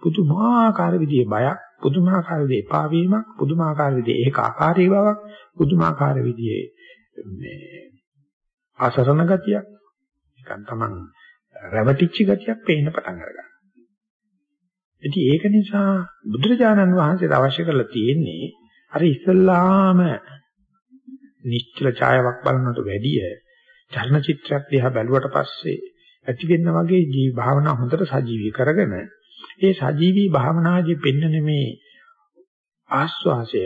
පුදුමාකාර විදිහේ බයක්, පුදුමාකාර විදිහේ එපා වීමක්, පුදුමාකාර විදිහේ ඒකාකාරී බවක්, පුදුමාකාර විදිහේ මේ අසරණ ගතියක්, නිකන් තමන් රැවටිච්ච ගතියක් පේන්න පටන් ගන්නවා. ඉතින් ඒක නිසා බුදුරජාණන් වහන්සේට අවශ්‍ය කරලා තියෙන්නේ අර ඉස්සල්ලාම නිශ්චල ඡායාවක් බලනට වැඩිය චර්ණ චිත්‍රයක් දිහා බැලුවට පස්සේ ඇති වෙන්න වගේ ජී භාවනා හොඳට සජීවී කරගෙන ඒ සජීවී භාවනාදී පෙන්වන මේ ආස්වාසය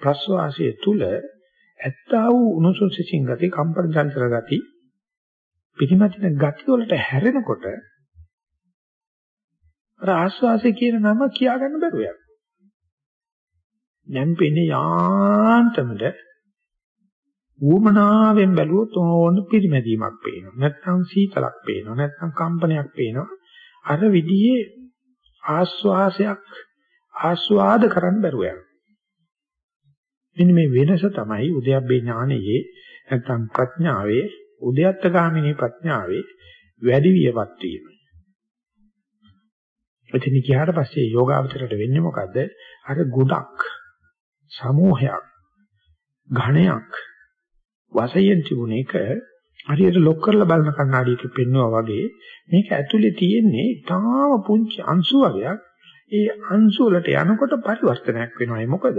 ප්‍රස්වාසය තුල ඇත්තා වූ උණුසුම් සිසින් ගති කම්පන චංචල ගති පිටිමතින ගති වලට හැරෙනකොට අර ආස්වාසය කියන නම කියාගන්න බැරුව යනවා. දැන් පෙන්නේ යාන්තමද ඌමනාවෙන් බැලුවොත් ඕන පිරිමැදීමක් පේනවා. නැත්නම් සීතලක් පේනවා. නැත්නම් කම්පනයක් පේනවා. අර විදිහේ ආස්වාසයක් ආස්වාද කරන්න බැරුව යනවා. මෙන්න මේ වෙනස තමයි උද්‍යප්පේ ඥානයේ නැත්නම් ප්‍රඥාවේ උද්‍යත්තගාමිනී ප්‍රඥාවේ වැඩි වියපත් වීම. එතන ගියාට පස්සේ යෝගාවචරයට වෙන්නේ මොකද්ද? අර ගොඩක් සමූහයක් ඝණයක් වශයෙන් තිබුණ එක හරියට ලොක් කරලා බලන කණ්ණාඩියක පෙන්වුවා වගේ මේක ඇතුලේ තියෙන්නේ තාම පුංචි අංශු වර්ගයක් ඒ අංශු වලට යනකොට පරිවර්තනයක් වෙනවා. ඒ මොකද?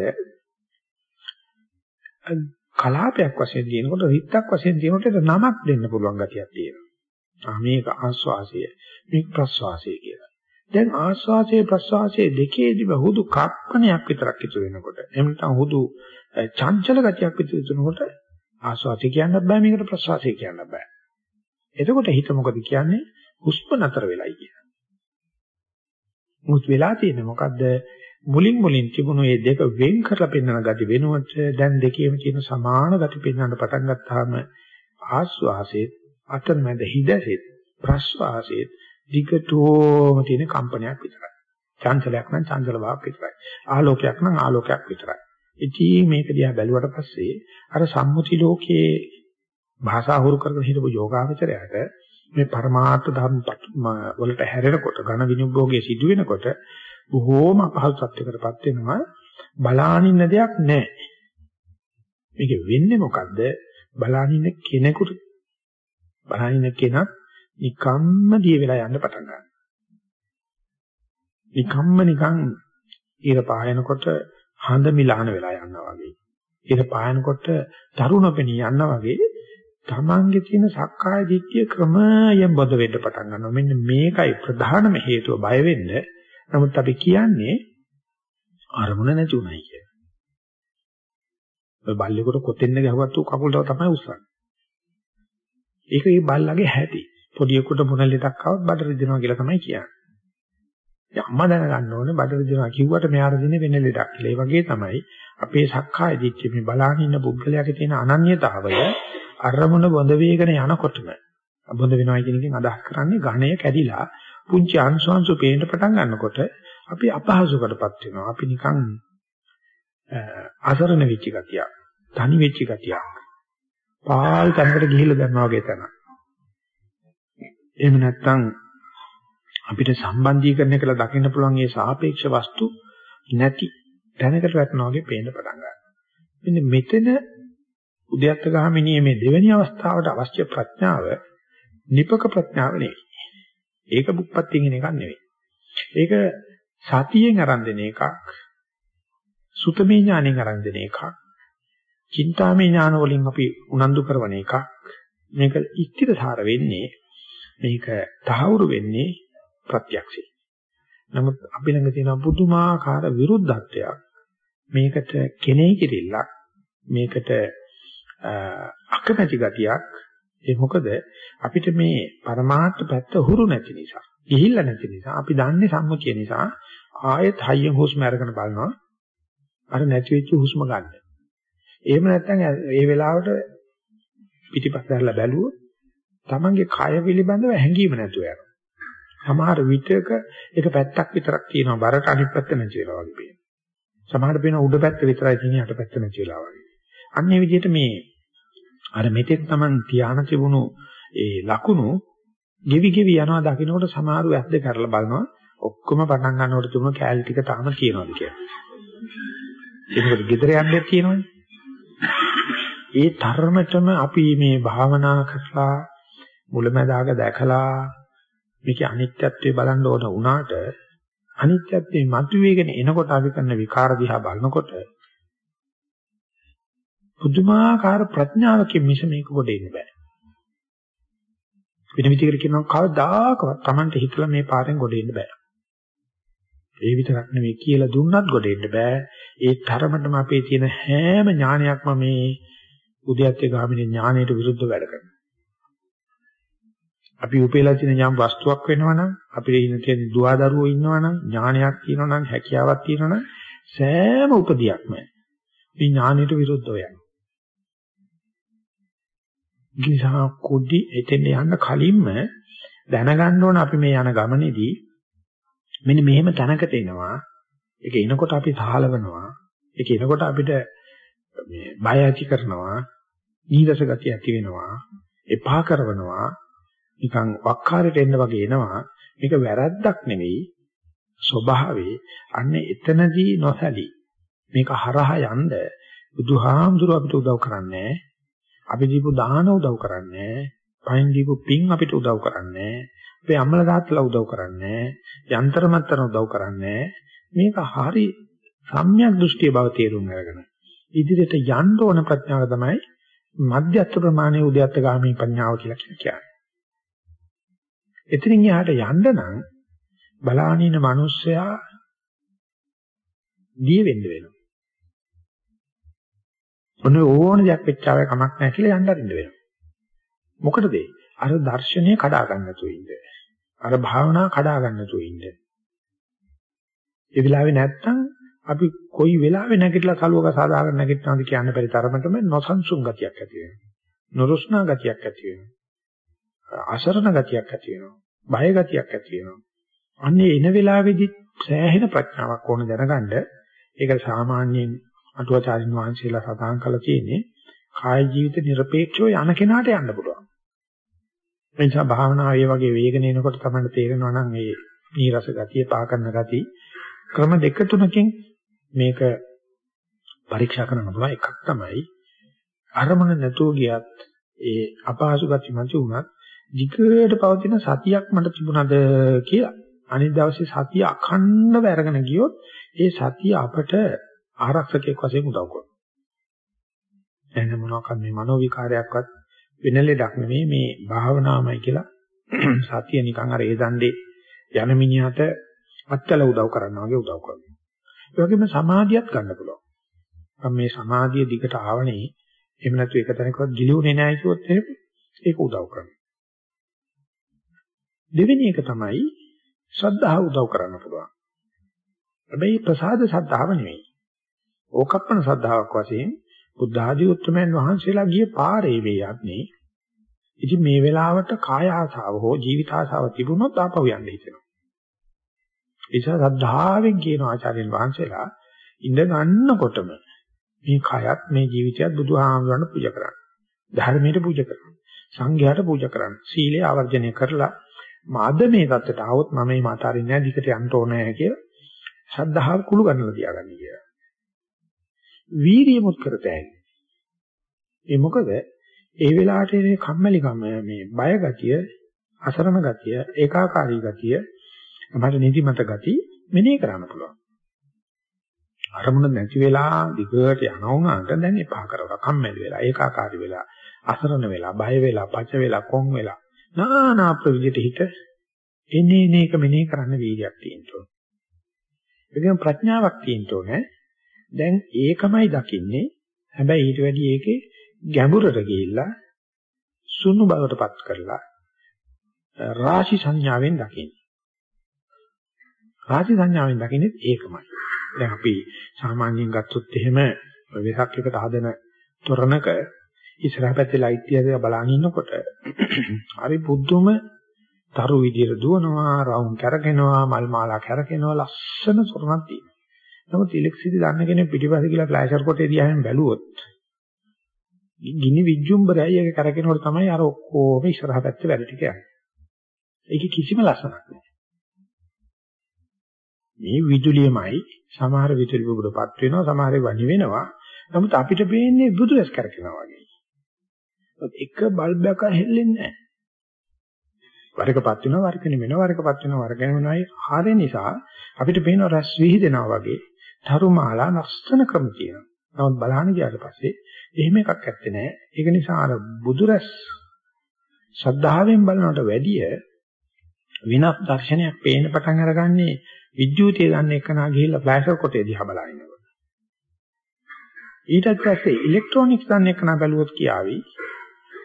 කලාපයක් වශයෙන් දිනනකොට රිත්තක් වශයෙන් දිනනකොට නමක් දෙන්න පුළුවන් ගතියක් තියෙනවා. ආ මේක ආස්වාසය මේක ප්‍රස්වාසය කියලා. දැන් ආස්වාසයේ ප්‍රස්වාසයේ දෙකේදී බහුදු කප්පනයක් විතරක් ඉතුරු වෙනකොට එහෙම නැත්නම් හුදු චංචල ගතියක් විතර වෙනකොට ආස්වාසය කියන්න බෑ මේකට ප්‍රස්වාසය කියන්න බෑ. එතකොට හිත මොකද කියන්නේ? හුස්ම නතර වෙලයි කියන්නේ. මුත් වෙලා තියෙන්නේ මොකද්ද? මුලින් මුලින් තිබුණු මේ දෙක වෙන් කරලා පෙන්වන ගති වෙනුවට දැන් දෙකේම තියෙන සමාන ගති පෙන්වන්න පටන් ගත්තාම ආස්වාසයේ අතරමැද හිදසෙත් ප්‍රස්වාසයේ දිගටම තියෙන කම්පනයක් විතරයි. චංචලයක් නම් චංචල භාවයක් විතරයි. ආලෝකයක් නම් ආලෝකයක් විතරයි. ඉතින් මේක දිහා බැලුවට පස්සේ අර සම්මුති ලෝකයේ භාෂා හුරු කරගෙන හිටපු යෝගාවචරයට මේ පරමාර්ථ ධර්ම වලට හැරෙනකොට ඝන විනිභෝගයේ සිදු වෙනකොට බොහෝම අපහසු තත්යකටපත් වෙනවා බලානින්න දෙයක් නැහැ. මේක වෙන්නේ මොකද්ද? බලානින්න කෙනෙකුට බලානින්න කෙනත් නිකම්ම දිය වෙලා යන්න පටන් ගන්නවා. නිකම්ම නිකන් ඊර පායනකොට හඳ මිලාන වෙලා යනවා වගේ. ඒක පායනකොට තරුණ පෙනී යනවා වගේ තමන්ගේ තියෙන සක්කාය දිට්ඨිය ක්‍රමයෙන් බොද වෙන්න පටන් ගන්නවා. මෙන්න මේකයි ප්‍රධානම හේතුව බය වෙන්න. නමුත් අපි කියන්නේ අරමුණ නැති උනායි කියලා. ඔය බල්ලෙකුට කොතෙන්ද ගහුවත් ඌ කකුලට තමයි උස්සන්නේ. ඒක ඒ බල්ලගේ හැටි. පොඩියෙකුට මොන ලෙඩක් ආවත් බඩ රිදෙනවා කියලා තමයි කියන්නේ. අම්මා දැනගන්න ඕනේ බඩ රිදෙනවා කිව්වට මෙයාට දෙන්නේ වෙන ලෙඩක් කියලා. ඒ වගේ තමයි අපේ සක්කාය දිට්ඨිය මේ බලාගෙන ඉන්න පුද්ගලයාගේ තියෙන අනන්‍යතාවය අරමුණ බොඳ වේගන යනකොටම බොඳ වෙනවා කියන එකෙන් අදහස් කරන්නේ ඝණය කැඩිලා පුංචි අංශුංශු පේන්න පටන් ගන්නකොට අපි අපහසුකටපත් වෙනවා. අපි නිකන් අසරණ වෙච්ච ගතිය. තනි වෙච්ච ගතියක්. පාල් තැනකට ගිහිල්ලා දැම්මා වගේ තැනක්. එහෙම නැත්නම් අපිට සම්බන්ධීකරණය කළ දකින්න පුළුවන් මේ සාපේක්ෂ වස්තු නැති තැනකට වැටෙනවා වගේ පේන්න පටන් ගන්නවා. මෙන්න මෙතන උද්‍යත්ත ගාමිනී මේ දෙවෙනි අවස්ථාවට අවශ්‍ය ප්‍රඥාව නිපක ප්‍රඥාව නෙවෙයි. ඒක බුප්පත්තියෙන් එකක් නෙවෙයි. ඒක සතියෙන් අරන් දෙන එකක්. සුතමේ ඥාණයෙන් අරන් දෙන එකක්. චින්තාමේ ඥාන වලින් අපි උනන්දු කරන එකක්. මේක ඉස්තිරසාර වෙන්නේ මේක තහවුරු වෙන්නේ ප්‍රත්‍යක්ෂයි. නමුත් අපි ළඟ තියෙන පුදුමාකාර විරුද්ධත්වයක් මේකට කෙනෙහි කිරිල්ලක් මේකට අකමැති ගතියක් ඒ මොකද අපිට මේ પરමාර්ථ පැත්ත හුරු නැති නිසා ගිහිල්ලා නැති නිසා අපි දන්නේ සම්මුතිය නිසා ආයෙත් හයියෙන් හුස්ම අරගෙන බලනවා අර නැති වෙච්ච හුස්ම ගන්න. එහෙම නැත්නම් ඒ වෙලාවට පිටිපස්ස හැරලා බැලුවොත් තමන්ගේ කය පිළිබඳව හැඟීම නැතුව යනවා. සමහර විටක ඒක පැත්තක් විතරක් තියෙනවා බරට අනිත් පැත්ත නැති වෙලා වගේ පේනවා. සමහර පේන උඩ පැත්ත විතරයි තියෙන්නේ යට පැත්ත නැති වෙලා වගේ. අන්නේ විදිහට මේ අර මෙතෙක් තමන් ධානය තිබුණු ඒ ලකුණු ගෙවි ගෙවි යනවා දකින්නකොට සමහරව ඇස් දෙක කරලා බලනවා ඔක්කොම පටන් ගන්නකොට තිබුණ කැලේ ටික තාම තියෙනවද කියලා. ඒකවල ගෙදර යන්නේ තියෙනවනේ. ඒ තරමටම අපි මේ භාවනා කරලා මුලැමැදාග දැකලා මේකේ අනිත්‍යත්වය බලන්න ඕන වුණාට අනිත්‍යත්වයේ මතුවේගෙන එනකොට අපි කරන විකාර දිහා බලනකොට පුදුමාකාර ප්‍රඥාවකින් මිස මේක කොට එන්න බෑ. වෙන විදිහකට කියනවා කවදාකවත් Tamante හිතලා මේ පාරෙන් ගොඩ එන්න බෑ. ඒ විතරක් නෙවෙයි කියලා දුන්නත් ගොඩ එන්න බෑ. ඒ තරමටම අපේ තියෙන හැම ඥානයක්ම මේ උද්‍යත්ත ගාමිනී ඥානයට විරුද්ධව වැඩ කරනවා. අපි උපේලා තියෙන යම් වස්තුවක් වෙනවනම් අපිට ඉන්න තියෙන දුවදරුවෝ ඉන්නවනම් ඥානයක් තියෙනවනම් හැකියාවක් තියෙනවනම් සෑම උපදියක්ම මේ ඥානයට විරුද්ධව යනවා. නිසා කුඩි එතෙන් යන්න කලින්ම දැනගන්න ඕන අපි මේ යන ගමනේදී මෙන්න මෙහෙම තැනකට එනවා. ඒක එනකොට අපි සාහලවනවා. ඒක එනකොට අපිට මේ බය ඇති කරනවා. නීරස ගතිය ඇති වෙනවා. එපා කරනවා. නිකන් වක්කාරයට එන්න වගේ එනවා. මේක වැරද්දක් නෙවෙයි. ස්වභාවේ අන්න එතනදී නොසැලී මේක හරහා යන්න බුදුහාමුදුරුව අපිට උදව් කරන්නේ අපි දීපු දාන උදව් කරන්නේ පයින් දීපු පින් අපිට උදව් කරන්නේ අපේ අම්මලා තාත්තලා උදව් කරන්නේ යන්ත්‍ර මන්ත්‍ර උදව් කරන්නේ මේක හරි සම්‍යක් දෘෂ්ටිය බව තේරුම් අරගෙන ඉදිරියට යන්න ඕන ප්‍රඥාව තමයි මධ්‍යස්ථ ප්‍රමාණයේ උද්‍යත්ත ගාමී ප්‍රඥාව කියලා කියන්නේ. එතනින් එහාට යන්න නම් බලානින මිනිස්සයා දිය වෙන්න වෙනවා. මොන ඕන දෙයක් වෙච්චාවේ කමක් නැහැ කියලා යන්න අරින්න වෙනවා. මොකටද අර දර්ශනය කඩා ගන්න නැතුව ඉන්න. අර භාවනා කඩා ගන්න නැතුව ඉන්න. ඒ වෙලාවේ නැත්තම් අපි කොයි වෙලාවෙ නැගිටලා කලුවක සාදාගෙන නැගිටිනවද කියන්න බැරි තරමටම නොසන්සුන් ගතියක් ඇති වෙනවා. නොරුස්නා ගතියක් ඇති වෙනවා. අසරණ ගතියක් ඇති වෙනවා. බය ගතියක් ඇති වෙනවා. අන්නේ එන වෙලාවේදී සෑහෙන ප්‍රඥාවක් ඕන දැනගන්න ඒක සාමාන්‍යයෙන් අටුවාචාරින් වහන්සේලා සදාන් කළා තියෙන්නේ කාය ජීවිත নিরপেক্ষව යන කෙනාට යන්න පුළුවන්. ඒ නිසා භාවනාවේ වගේ වේගන එනකොට තමයි තේරෙනවා නම් මේ නීරස ගතිය, පාකරන ගතිය ක්‍රම දෙක තුනකින් මේක පරීක්ෂා කරන්න පුළුවන් එකක් තමයි අරමුණ නැතුව ගියත් ඒ අපහසු ගති මත උනත් ධිකයට පවතින සතියක් මට තිබුණද කියලා අනිත් දවසේ සතිය අඛණ්ඩව අරගෙන ගියොත් ඒ සතිය අපට ආරක්ෂකයෙක් වශයෙන් උදව් කරනවා. එහෙනම් මොනවාක්වත් මේ මනෝ විකාරයක්වත් වෙන ලෙඩක් නෙමෙයි මේ භාවනාවමයි කියලා සතිය නිකන් අර ඒ දණ්ඩේ යන මිනිහට අත්කල උදව් කරනවා වගේ උදව් කරනවා. ඒ වගේම සමාධියත් ගන්න පුළුවන්. මම මේ සමාධිය දිගට ආවනේ එහෙම නැතු එක තැනකවත් ගිලුනේ නැහැ කිව්වොත් එහෙම ඒක උදව් කරනවා. දෙවෙනි එක තමයි ශ්‍රද්ධාව උදව් කරන්න පුළුවන්. හැබැයි ප්‍රසාද ශ්‍රද්ධාව නෙවෙයි. ඕකප්පන ශ්‍රද්ධාවක් වශයෙන් බුද්ධ ආදී උත්තරමයන් වහන්සේලා ගිය පාරේ වේ යන්නේ. ඉතින් මේ වෙලාවට කාය ආසාව හෝ ජීවිත ආසාව තිබුණොත් ආපහු යන්න හිතෙනවා. ඒ නිසා ශ්‍රද්ධාවෙන් කියන ආචාර්යන් වහන්සේලා ඉඳ ගන්නකොටම මේ කයත් මේ ජීවිතයත් බුදුහාමුදුරන්ට පූජා කරන්න. ධර්මයට පූජා කරන්න. සංඝයාට පූජා කරන්න. සීලය ආවර්ජනය කරලා මාද මේ தත්තට આવොත් මම මේ මාත අරින්නේ නැහැ දිකට යන්න ඕනේ කියලා ශ්‍රද්ධාව කුළු ගන්නලා තියාගන්න කියලා. වීරිය මුත් කරතෑයි. ඒ මොකද ඒ වෙලාවට මේ කම්මැලිකම මේ බය ගතිය, අසරණ ගතිය, ඒකාකාරී ගතිය, අපට නිදිමත ගති මෙනේ කරන්න පුළුවන්. අරමුණ නැති වෙලා දිගට යනවා උනාට දැන් එපා කරවලා කම්මැලි වෙලා ඒකාකාරී වෙලා අසරණ වෙලා බය වෙලා පච වෙලා කොන් වෙලා නානා ප්‍රවිදිත හිත එන්නේ නේක මෙනෙහි කරන්න වීර්යයක් තියෙන්න ඕන. ඒකම ප්‍රඥාවක් තියෙන්න ඕනේ. දැන් ඒකමයි දකින්නේ. හැබැයි ඊට වැඩි ඒකේ ගැඹුරට ගිහිල්ලා සුණු බවටපත් කරලා රාශි සංඥාවෙන් දකින්න. රාශි සංඥාවෙන් දකින්නේ ඒකමයි. දැන් අපි සාමාන්‍යයෙන් ගත්තොත් එහෙම වෙසක් එකට හදන තොරණක ඉස්සරහ පැත්තේ ලයිට් තියලා බලන් ඉන්නකොට හරි බුද්ධුම තරු විදියට දුවනවා රවුම් කැරකෙනවා මල් මාලා කැරකෙනවා ලස්සන තොරණක් තියෙනවා. නමුත් ඉලෙක්ට්‍රිසිටි දන්න කෙනෙක් පිටිපස්සේ ගිහලා ෆ්ලෑෂර් කොටේ දිහාම බැලුවොත් ගිනි විජ්ජුම්බරයයි ඒක කරකිනකොට තමයි අර ඔක්කොම ඉස්සරහ පැත්තේ වැඩ ටික යන්නේ. ඒකේ කිසිම ලස්සනක් නැහැ. මේ විදුලියමයි සමහර විදුලි බුබුලපත් වෙනවා සමහර වණි වෙනවා. නමුත් අපිට පේන්නේ බුදුරස් කරකිනවා වගේ. එක බල්බයක් හෙල්ලෙන්නේ නැහැ. වරකපත් වෙනවා වරක නෙමෙනවා වරකපත් වෙනවා වරක නෙමෙනවායි ආරේ නිසා අපිට පේන රස් විහිදෙනවා වගේ තරුමාලා නස්තන ක්‍රම තියෙනවා. නමුත් බලහන් ගියාට පස්සේ එහෙම එකක් ඇත්තේ නැහැ. ඒක නිසා අර බුදුරස් ශ්‍රද්ධාවෙන් බලනවට වැඩිය විනක් දර්ශනයක් පේන්න පටන් අරගන්නේ විද්‍යුතිය ගන්න එකනා ගිහිල්ලා ෆ්ලෑෂර් කොටේ දිහා බලනකොට. ඊට පස්සේ ඉලෙක්ට්‍රොනික්ස් ගන්න එකනා බැලුවොත් කියාවි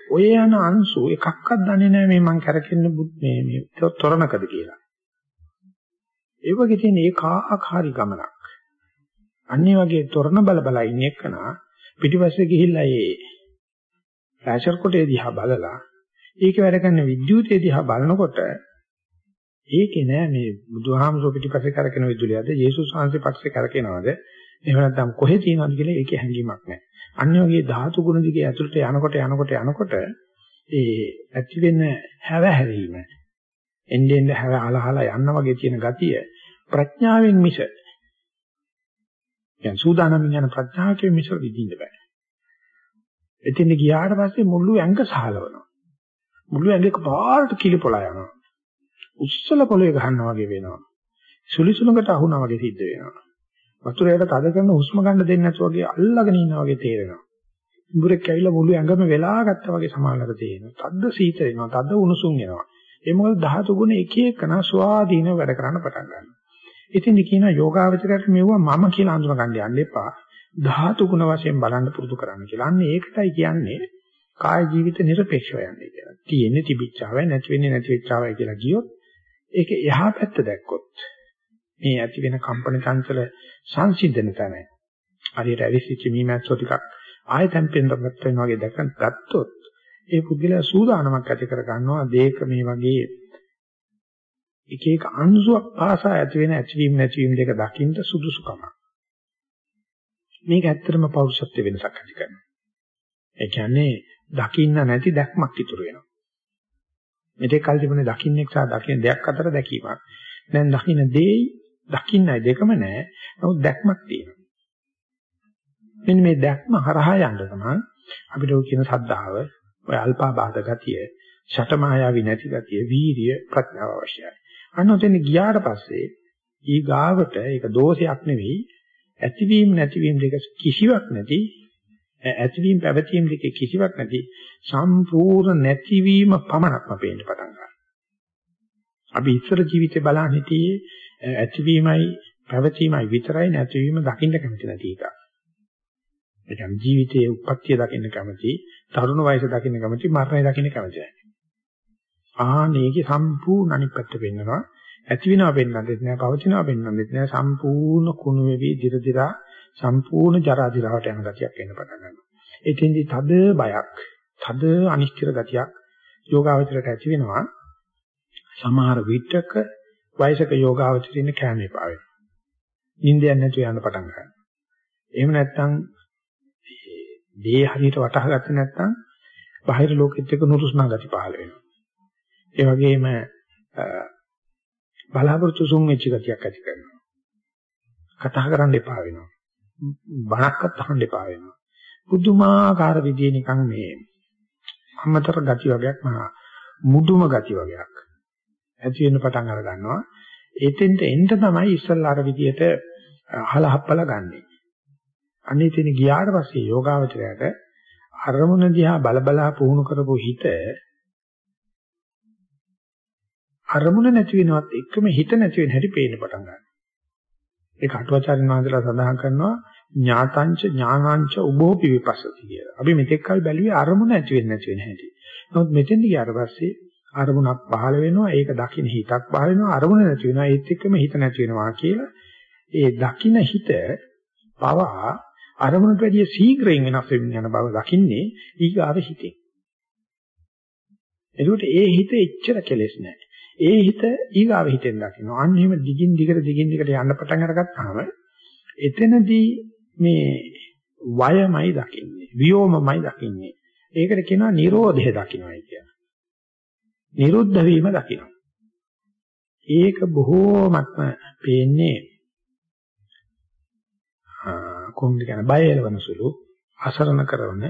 ඔය යන අංශු එකක්වත් දන්නේ නැහැ මේ මං කරකෙන්න මේ මේ තොරණකද කියලා. ඒ වගේ තියෙන ඒකාකාරී ගමනක්. අන්නේ වගේ තොරණ බල බල ඉන්න එකනා පිටිපස්සේ ගිහිල්ලා ඒ ෆ්ලෑෂර් කොටේ දිහා බලලා ඒක වැඩ කරන විද්‍යුතය දිහා බලනකොට ඒකේ නෑ මේ බුදුහාමුදුර පිටිපස්සේ කරකින විදුලියද යේසුස් වහන්සේ පස්සේ කරකිනවද එහෙම නැත්නම් කොහෙ තියෙනවද කියලා ඒකේ හැඟීමක් නෑ. අන්න වගේ ධාතු ගුණ දිගේ ඇතුළට යනකොට යනකොට යනකොට ඒ ඇති වෙන හැවහැරීම එන්නේ එන්නේ හැව අලහලා යන්න වගේ තියෙන ගතිය ප්‍රඥාවෙන් මිස දැන් සූදානම් යන ප්‍රඥාවකින් මිස විඳින්න බෑ. එතින් ගියාට පස්සේ මුළු ඇඟ සහලවනවා. මුළු ඇඟක පාරට කිලිපොලා යනවා. උස්සල පොළවේ ගහනවා වගේ වෙනවා. සුලිසුලකට අහුනා වගේ සිද්ධ වෙනවා. වතුරයට තද කරන හුස්ම ගන්න දෙන්නේ නැතු වගේ අල්ලගෙන ඉන්නා වගේ තේරෙනවා. ඉඹුරෙක් ඇවිල්ලා මුළු ඇඟම වෙලා ගත්තා වගේ සමානලක තේරෙනවා. තද්ද සීත වෙනවා, තද්ද උණුසුම් වෙනවා. ඒ මොකද ධාතු ගුණ එක එකන ස්වාධීනව වැඩ කරන්න පටන් ගන්නවා. ඉතින් කියන යෝගාවචරයට මෙවුවා මම කියලා අඳුන ගන්න යන්න එපා. ධාතු ගුණ වශයෙන් බලන්න පුරුදු කරන්න කියලා. අන්න ඒකටයි කියන්නේ කාය ජීවිත නිර්පේක්ෂව යන්නේ කියලා. තියෙන්නේ තිබිච්චාවයි නැති වෙන්නේ නැති වෙච්චාවයි කියලා කියොත් ඒක එහා පැත්ත දැක්කොත් මේ ඇති වෙන කම්පන චංචල සංසිඳන තැන. හරියට ඇවිස්සිච්ච මීමැස්සෝ ටිකක් ආය තැම්පෙන්න වෙනවා වගේ දැකන් ගත්තොත් ඒ පුද්ගලයා සූදානමක් ඇති කර ගන්නවා දෙයක මේ වගේ එක එක අංශුවක් පාසා ඇති වෙන ඇතිවීම නැතිවීම දෙක දකින්න සුදුසුකම. මේක ඇත්තටම පෞරුෂත්ව වෙනසක් ඇති කරනවා. ඒ කියන්නේ දකින්න නැති දැක්මක් ඉතුරු වෙනවා. මෙතෙක් කල් තිබුණේ දකින්නෙක් සහ දකින්න දෙයක් අතර දැකීමක්. දැන් දකින්න දෙයි දකින්නයි දෙකම නැහැ. නමුත් දැක්මක් තියෙනවා. මෙන්න මේ දැක්ම හරහා යන්න තමයි අපිට ඔය කියන සද්ධාව, ඔය අල්පාබාධ ගතිය, ෂටමායාවි නැති ගතිය, වීරිය, ප්‍රඥාව අවශ්‍යයි. අන්න ඔතෙන් ගියාට පස්සේ ඊ ගාවට ඒක දෝෂයක් නෙවෙයි ඇතිවීම නැතිවීම දෙක කිසිවක් නැති ඇතිවීම පැවතීම දෙක කිසිවක් නැති සම්පූර්ණ නැතිවීම පමණක්ම පේන්න පටන් ගන්නවා. අපි ඉස්සර ජීවිතේ බලන්න හිටියේ ඇතිවීමයි පැවතීමයි විතරයි නැතිවීම දකින්න කැමති නැති එක. ඒ කියන්නේ ජීවිතයේ උප්පත්තිය දකින්න කැමති, තරුණ වයස දකින්න කැමති, මරණය දකින්න කැමති නැහැ. ආනේකේ සම්පූර්ණ අනිත් පැත්ත පෙන්නනවා. ඇති වෙනවා පෙන්වන්නෙත් නෑ, පවතිනවා පෙන්වන්නෙත් නෑ, සම්පූර්ණ කුණු වෙවි, දිර දිරා සම්පූර්ණ ජරා දිරාවට යන ගතියක් එන්න පටන් ගන්නවා. එතෙන්දි තද බයක්, තද අනිශ්චිත ගතියක් යෝගාවචරයට ඇති වෙනවා. සමහර විටක වයසක යෝගාවචරින් කැමේ පාවෙනවා. නිින්දයක් නැතුව යන්න පටන් ගන්නවා. එහෙම නැත්නම් දේ හරියට වටහා ගත්තේ නැත්නම් බාහිර ලෝකෙත් එක්ක නුරුස්නා ගති පහළ වෙනවා. ඒ වගේම බලාපොරොත්තු සුන් වෙච්ච ගතියක් ඇති කරනවා. කතා කරන්න එපා වෙනවා. බණක්වත් අහන්න එපා වෙනවා. පුදුමාකාර විදිහේ නිකන් මේ අමතර ගති වගේක් මහා මුදුම ගති වගේක් ඇති වෙන්න පටන් අර ගන්නවා. එතෙන්ට එන්න තමයි ඉස්සල්ලා අර විදිහට අහලහප්පලා ගන්නෙ. අනේ තෙන ගියාට පස්සේ යෝගාවචරයට අරමුණ දිහා බලබලා පුහුණු කරපු හිත අරමුණ නැති වෙනවත් එක්කම හිත නැති වෙන හැටි පේන්න පටන් ගන්නවා. ඒක අටුවාචාරින් වහන්සේලා සඳහන් කරනවා ඥාතංච ඥානංච උභෝපි විපස්සති කියලා. අපි මෙතෙක් කල් බැලුවේ අරමුණ නැති වෙන්නේ නැති වෙන හැටි. නමුත් මෙතෙන්ට ගියාට පස්සේ අරමුණක් පහළ වෙනවා ඒක දකින්න හිතක් පහළ වෙනවා අරමුණ නැති වෙනවා ඒත් එක්කම හිත නැති වෙනවා කියලා ඒ දකින්න හිත පවා අරමුණට වැඩිය ශීඝ්‍රයෙන් වෙනස් වෙමින් යන බව දකින්නේ ඊගාව හිතේ. එතකොට ඒ හිත එච්චර කෙලෙස් නැහැ. ඒ හිත ඊගාව හිතෙන් දකින්නවා. අන්න එහෙම දිගින් දිගට දිගින් දිගට යන්න පටන් අරගත්තාම එතනදී මේ වයමයි දකින්නේ. වියෝමමයි දකින්නේ. ඒකට කියනවා නිරෝධය දකින්නයි කියලා. නිරුද්ධ වීම දකින්න. ඒක බොහෝමත්ම පේන්නේ කොහොමද කියන බය එලවන සුළු අසරණ කරන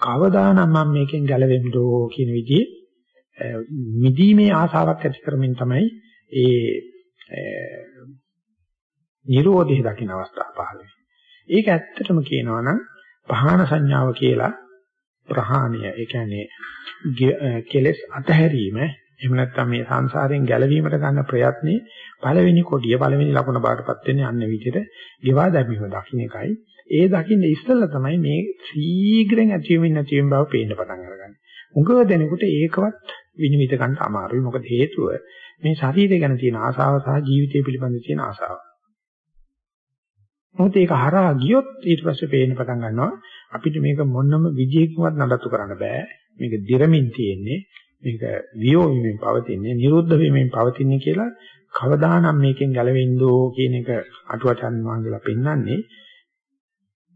කවදානම් මම මේකෙන් ගැලවෙන්නෝ කියන විදිහේ මිදීමේ ආසාවක් ඇති කරමින් තමයි ඒ නිරෝධය දකින්න අවස්ථාව පහළ වෙන්නේ. ඒක ඇත්තටම කියනවා නම් පහාන සංඥාව කියලා ප්‍රහාණය ඒ කියන්නේ කෙලස් අතහැරීම එහෙම නැත්නම් මේ සංසාරයෙන් ගැලවීමට ගන්න ප්‍රයත්නේ පළවෙනි කොටිය පළවෙනි ලකුණ බාටපත් වෙන්නේ අන්න විදිහට ගෙවා දැමීම දකින්න එකයි. ඒ දකින්න ඉස්සෙල්ලා තමයි මේ ශීඝ්‍රයෙන් ඇතිවෙමින් නැතිවෙමින් බව පේන්න පටන් අරගන්නේ. උගව දෙනකොට ඒකවත් විනිවිද ගන්න අමාරුයි. මොකද හේතුව මේ ශරීරය ගැන තියෙන ආසාව සහ ජීවිතය පිළිබඳ තියෙන ආසාව. මොකද ඒක හරහා ගියොත් ඊට පස්සේ පේන්න පටන් ගන්නවා අපිට මේක මොනම විදියකින්වත් නඩත්තු කරන්න බෑ. මේක දිරමින් තියෙන්නේ. මේක වියෝ වීමෙන් පවතින්නේ, නිරුද්ධ වීමෙන් පවතින්නේ කියලා කවදානම් මේකෙන් ගැලවෙන්නෝ කියන එක අටුවචන් වහන්සේලා පෙන්වන්නේ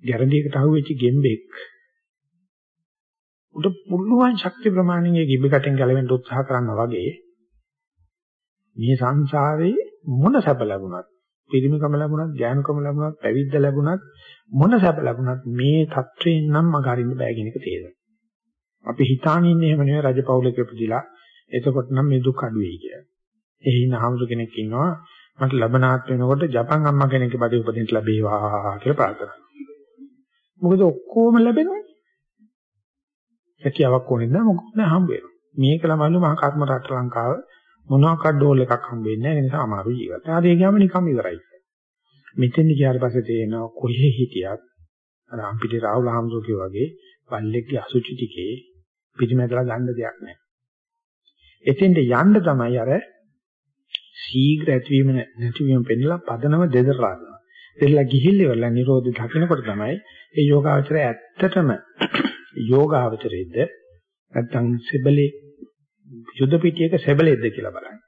ගැරන්ඩියකට අහුවෙච්ච ගෙම්බෙක් උඩ පුළුවන් ශක්ති ප්‍රමාණයෙන් ගිබ්බකටෙන් ගැලවෙන්න උත්සාහ කරනවා වගේ මේ සංසාරේ මොන සැප ලැබුණත් පිරිමිකම ලැබුණත් ඥානකම ලැබුණත් පැවිද්ද ලැබුණත් මොන සැප ලැබුණත් මේ தත්වයෙන් නම් මග අරින්න බෑ කියන එක තේරෙනවා. අපි හිතාන ඉන්නේ එහෙම නෙවෙයි රජපෞලක ඉපදිලා එතකොට නම් මේ දුක් අඩු වෙයි කියලා. ඒ හින හමුදු කෙනෙක් ඉන්නවා මට ලබනාත් වෙනකොට ජපන් අම්මා කෙනෙක්ගේ බඩේ උපදින්න ලැබේවා කියලා ප්‍රාර්ථනා කරනවා. මොකද ඔක්කොම ලැබෙනවා. හැකියාවක් ඕනේ නැහැ මොකද නැහැ හම්බ වෙනවා. මේක ළමලු මහා කර්ම රට ලංකාව මොනවාක්වත් ඩෝල් එකක් හම්බෙන්නේ නැහැ ඒ නිසා අමාරු ජීවිතය. ආදී ගියාම නිකම් ඉවරයි. මෙතෙන් ගියාට පස්සේ තේනවා කොහේ හිටියත් අර අපිට රාහුල හම්සෝකේ වගේ බල්ලෙක්ගේ අසුචි ටිකේ පිටිමැදලා ගන්න දෙයක් නැහැ. එතෙන්ට යන්න තමයි අර ශීඝ්‍ර ඇතිවීම නැතිවීම පෙන්නලා පදනම දෙදරලා ගන්නවා. දෙදලා ගිහිල්ල ඉවරලා නිරෝධ දකින්නකොට තමයි ඒ යෝගාවචරය ඇත්තටම යෝගාවචරයේද නැත්නම් සෙබලේ යුද පිටියක සෙබලෙද්ද කියලා බලන්න.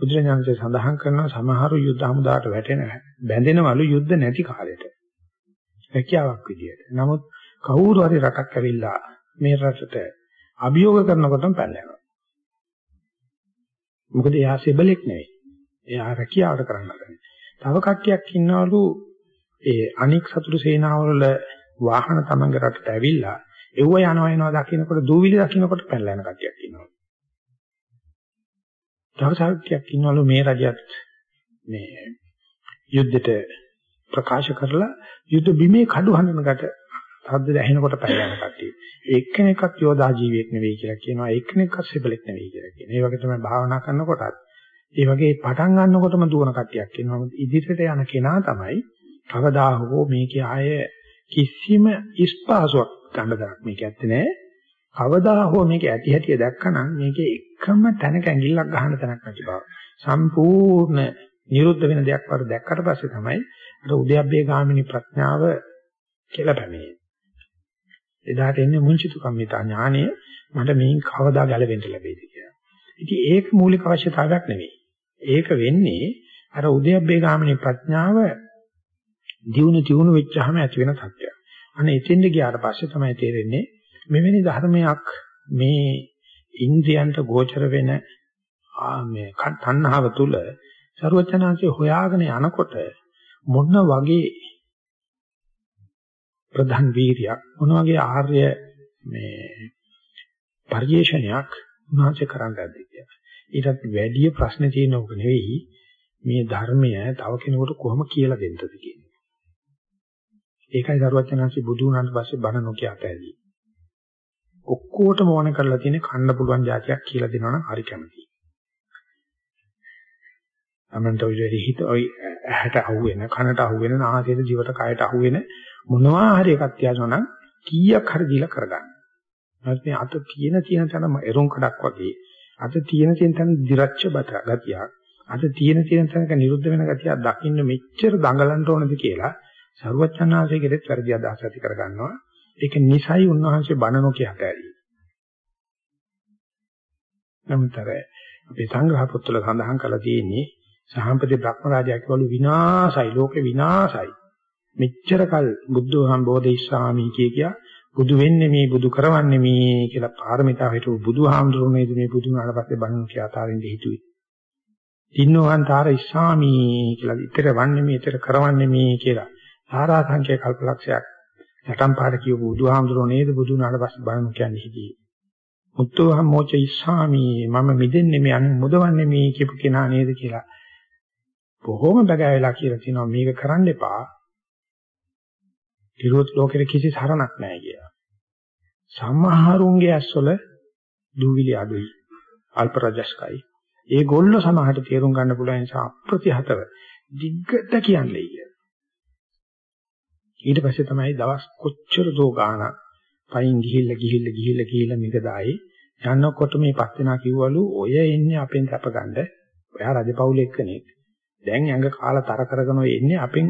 බුදුරජාණන්සේ සඳහන් කරනවා සමහරු යුද්ධ හමුදාට වැටෙන බැඳෙනවලු යුද්ධ නැති කාලෙට. හැකියාවක් විදියට. නමුත් කවුරු හරි රටක් ඇවිල්ලා මේ රටට අභියෝග කරනකොටම පැනලා මොකද එයා සෙබලෙක් නෙවෙයි. එයා රැකියාවට කරන්න හදන්නේ. තව කට්ටියක් ඉන්නවලු ඒ අනික් සතුරු සේනාවල වාහන තමංග රටට ඇවිල්ලා එව්ව යනවා එනවා දකින්නකොට දූවිලි දකින්නකොට පැනලා යන කට්ටියක් ඉන්නවා. තවසාරක්යක් ඉන්නවලු මේ රජයත් මේ යුද්ධෙට ප්‍රකාශ කරලා යුද්ධ බිමේ කඩු හඳනකට සද්ද ඇහෙනකොට පැහැයන කට්ටිය. එක්කෙනෙක්වත් යෝධා ජීවියෙක් නෙවෙයි කියලා කියනවා. එක්කෙනෙක්වත් සෙබලෙක් නෙවෙයි කියලා කියනවා. ඒ වගේ තමයි භාවනා කරනකොටත් ඒ වගේ පටන් ගන්නකොටම දුවන කට්ටියක් ඉන්නවා. ඉදිරියට යන කෙනා තමයි කවදා හෝ මේකේ ආය කිසිම ඉස්පාසුවක් ගන්න දරක් මේක ඇත්තේ නෑ. කවදා හෝ මේක ඇති හැටිය දැක්කනම් මේකේ එකම තැනක ඇඟිල්ලක් ගහන්න තැනක් නැති බව. සම්පූර්ණ නිරුද්ධ වෙන දෙයක් වර දැක්කට පස්සේ තමයි අර උද්‍යප්පේ ගාමිනී ප්‍රඥාව කියලා පැමිණෙන්නේ. එදාට එන්නේ මුංචිතු කම්මිතා ඥානය මට මේන් කවදා ගැලවෙන්න ලැබෙයිද කියලා. ඉතින් ඒක මූලික අවශ්‍යතාවයක් නෙවෙයි. ඒක වෙන්නේ අර උද්‍යප්පේ ගාමිනී ප්‍රඥාව දියුණු දියුණු වෙච්චාම ඇති වෙන තත්ත්වයක්. අනේ එතෙන්ද ගියාට පස්සේ තමයි තේරෙන්නේ මෙවැනි ධර්මයක් මේ ඉන්ද්‍රියන්ට ගෝචර වෙන මේ තණ්හාව තුල ਸਰවචනාංශය හොයාගෙන යනකොට මොන වගේ ප්‍රධාන වීරියක් මොන වගේ ආර්ය මේ පරිේශනයක් උන්වහන්සේ කරන්නද කියලා. ඊටත් වැඩි ප්‍රශ්න තියෙන උක නෙවෙයි මේ ධර්මය තව කෙනෙකුට කොහොම කියලා දෙන්නද කියන්නේ. ඒකයි දරුවචනන්සේ බුදු වුණාට පස්සේ බණ නොකිය අතෑරියේ. ඔක්කොටම ඕන කරලා තියෙන කන්න පුළුවන් જાතියක් කියලා දෙනවනම් හරි කැමතියි. අමන්ට ඔය හිත ඔය ඇහැට අහුවෙන කනට අහුවෙන නාසයට දිවට කයට අහුවෙන මොනවා හරි එකක් තියනවා නම් කීයක් හරි දීලා කරගන්න. නැත්නම් මේ අත තියෙන තියෙන තැන එරුම් කඩක් වගේ අත තියෙන තියෙන තැන දිරච්ච බත ගතියක් අත තියෙන තියෙන තැනක නිරුද්ධ වෙන ගතියක් දකින්න මෙච්චර දඟලන්න ඕනද කියලා සරුවචනාංශයේකෙත් වැඩි අදහස් ඇති කරගන්නවා. ඒක නිසයි උන්වහන්සේ බණ නොකිය හැටයි. නමුතර අපේ සංග්‍රහ පොත්වල සඳහන් කරලා තියෙන්නේ සහම්පති බ්‍රහ්මරාජයා කියවලු විනාසයි ලෝකේ විනාසයි. මෙච්චර කල් බුද්ධ සම්බෝධි ඉස්සාමි කිය කියා බුදු වෙන්නේ මේ බුදු කරවන්නේ මේ කියලා පාරමිතා හිටු බුදුහාමුදුරුවෝ නේද මේ බුදුන් ආවට පස්සේ බණ කියා තාරින්ද හිතුවේ. ඉන්නවන්තර ඉස්සාමි කියලා ඊතර වන්නේ මේ ඊතර කරවන්නේ මේ කියලා සාරා සංඛ්‍ය කල්පලක්ෂයක් යටම් පාඩ කියපු බුදුහාමුදුරුවෝ නේද බුදුන් ආවට පස්සේ බණ කියන්නේ හිටියේ. මුත්තෝහම් මොච ඉස්සාමි මම මිදෙන්නේ මේ අනු මුදවන්නේ මේ කියපු කෙනා නේද කියලා. බොහොම බගෑවිලා කියලා කියනවා මේක කරන්න එපා. ඊරොත් ලෝකෙට කිසි සරණක් නැහැ කියලා. සමහරුන්ගේ ඇස්වල දූවිලි අඩුයි. අල්ප රජස්කයි. ඒගොල්ලෝ සමහරට තේරුම් ගන්න පුළුවන් නිසා අප්‍රතිහතව දිග්ගට කියන්නේ කියලා. ඊට පස්සේ තමයි දවස් කොච්චර දෝ ගාන පයින් ගිහිල්ලා ගිහිල්ලා ගිහිල්ලා ගිහිල්ලා මිගදායි යනකොට මේ පස් දෙනා කිව්වලු ඔය එන්නේ අපෙන් කැප ගන්න. ඔයා රජපෞල එක්කනේ. දැන් ඇඟ කාලා තර කරගෙන ඔය එන්නේ අපෙන්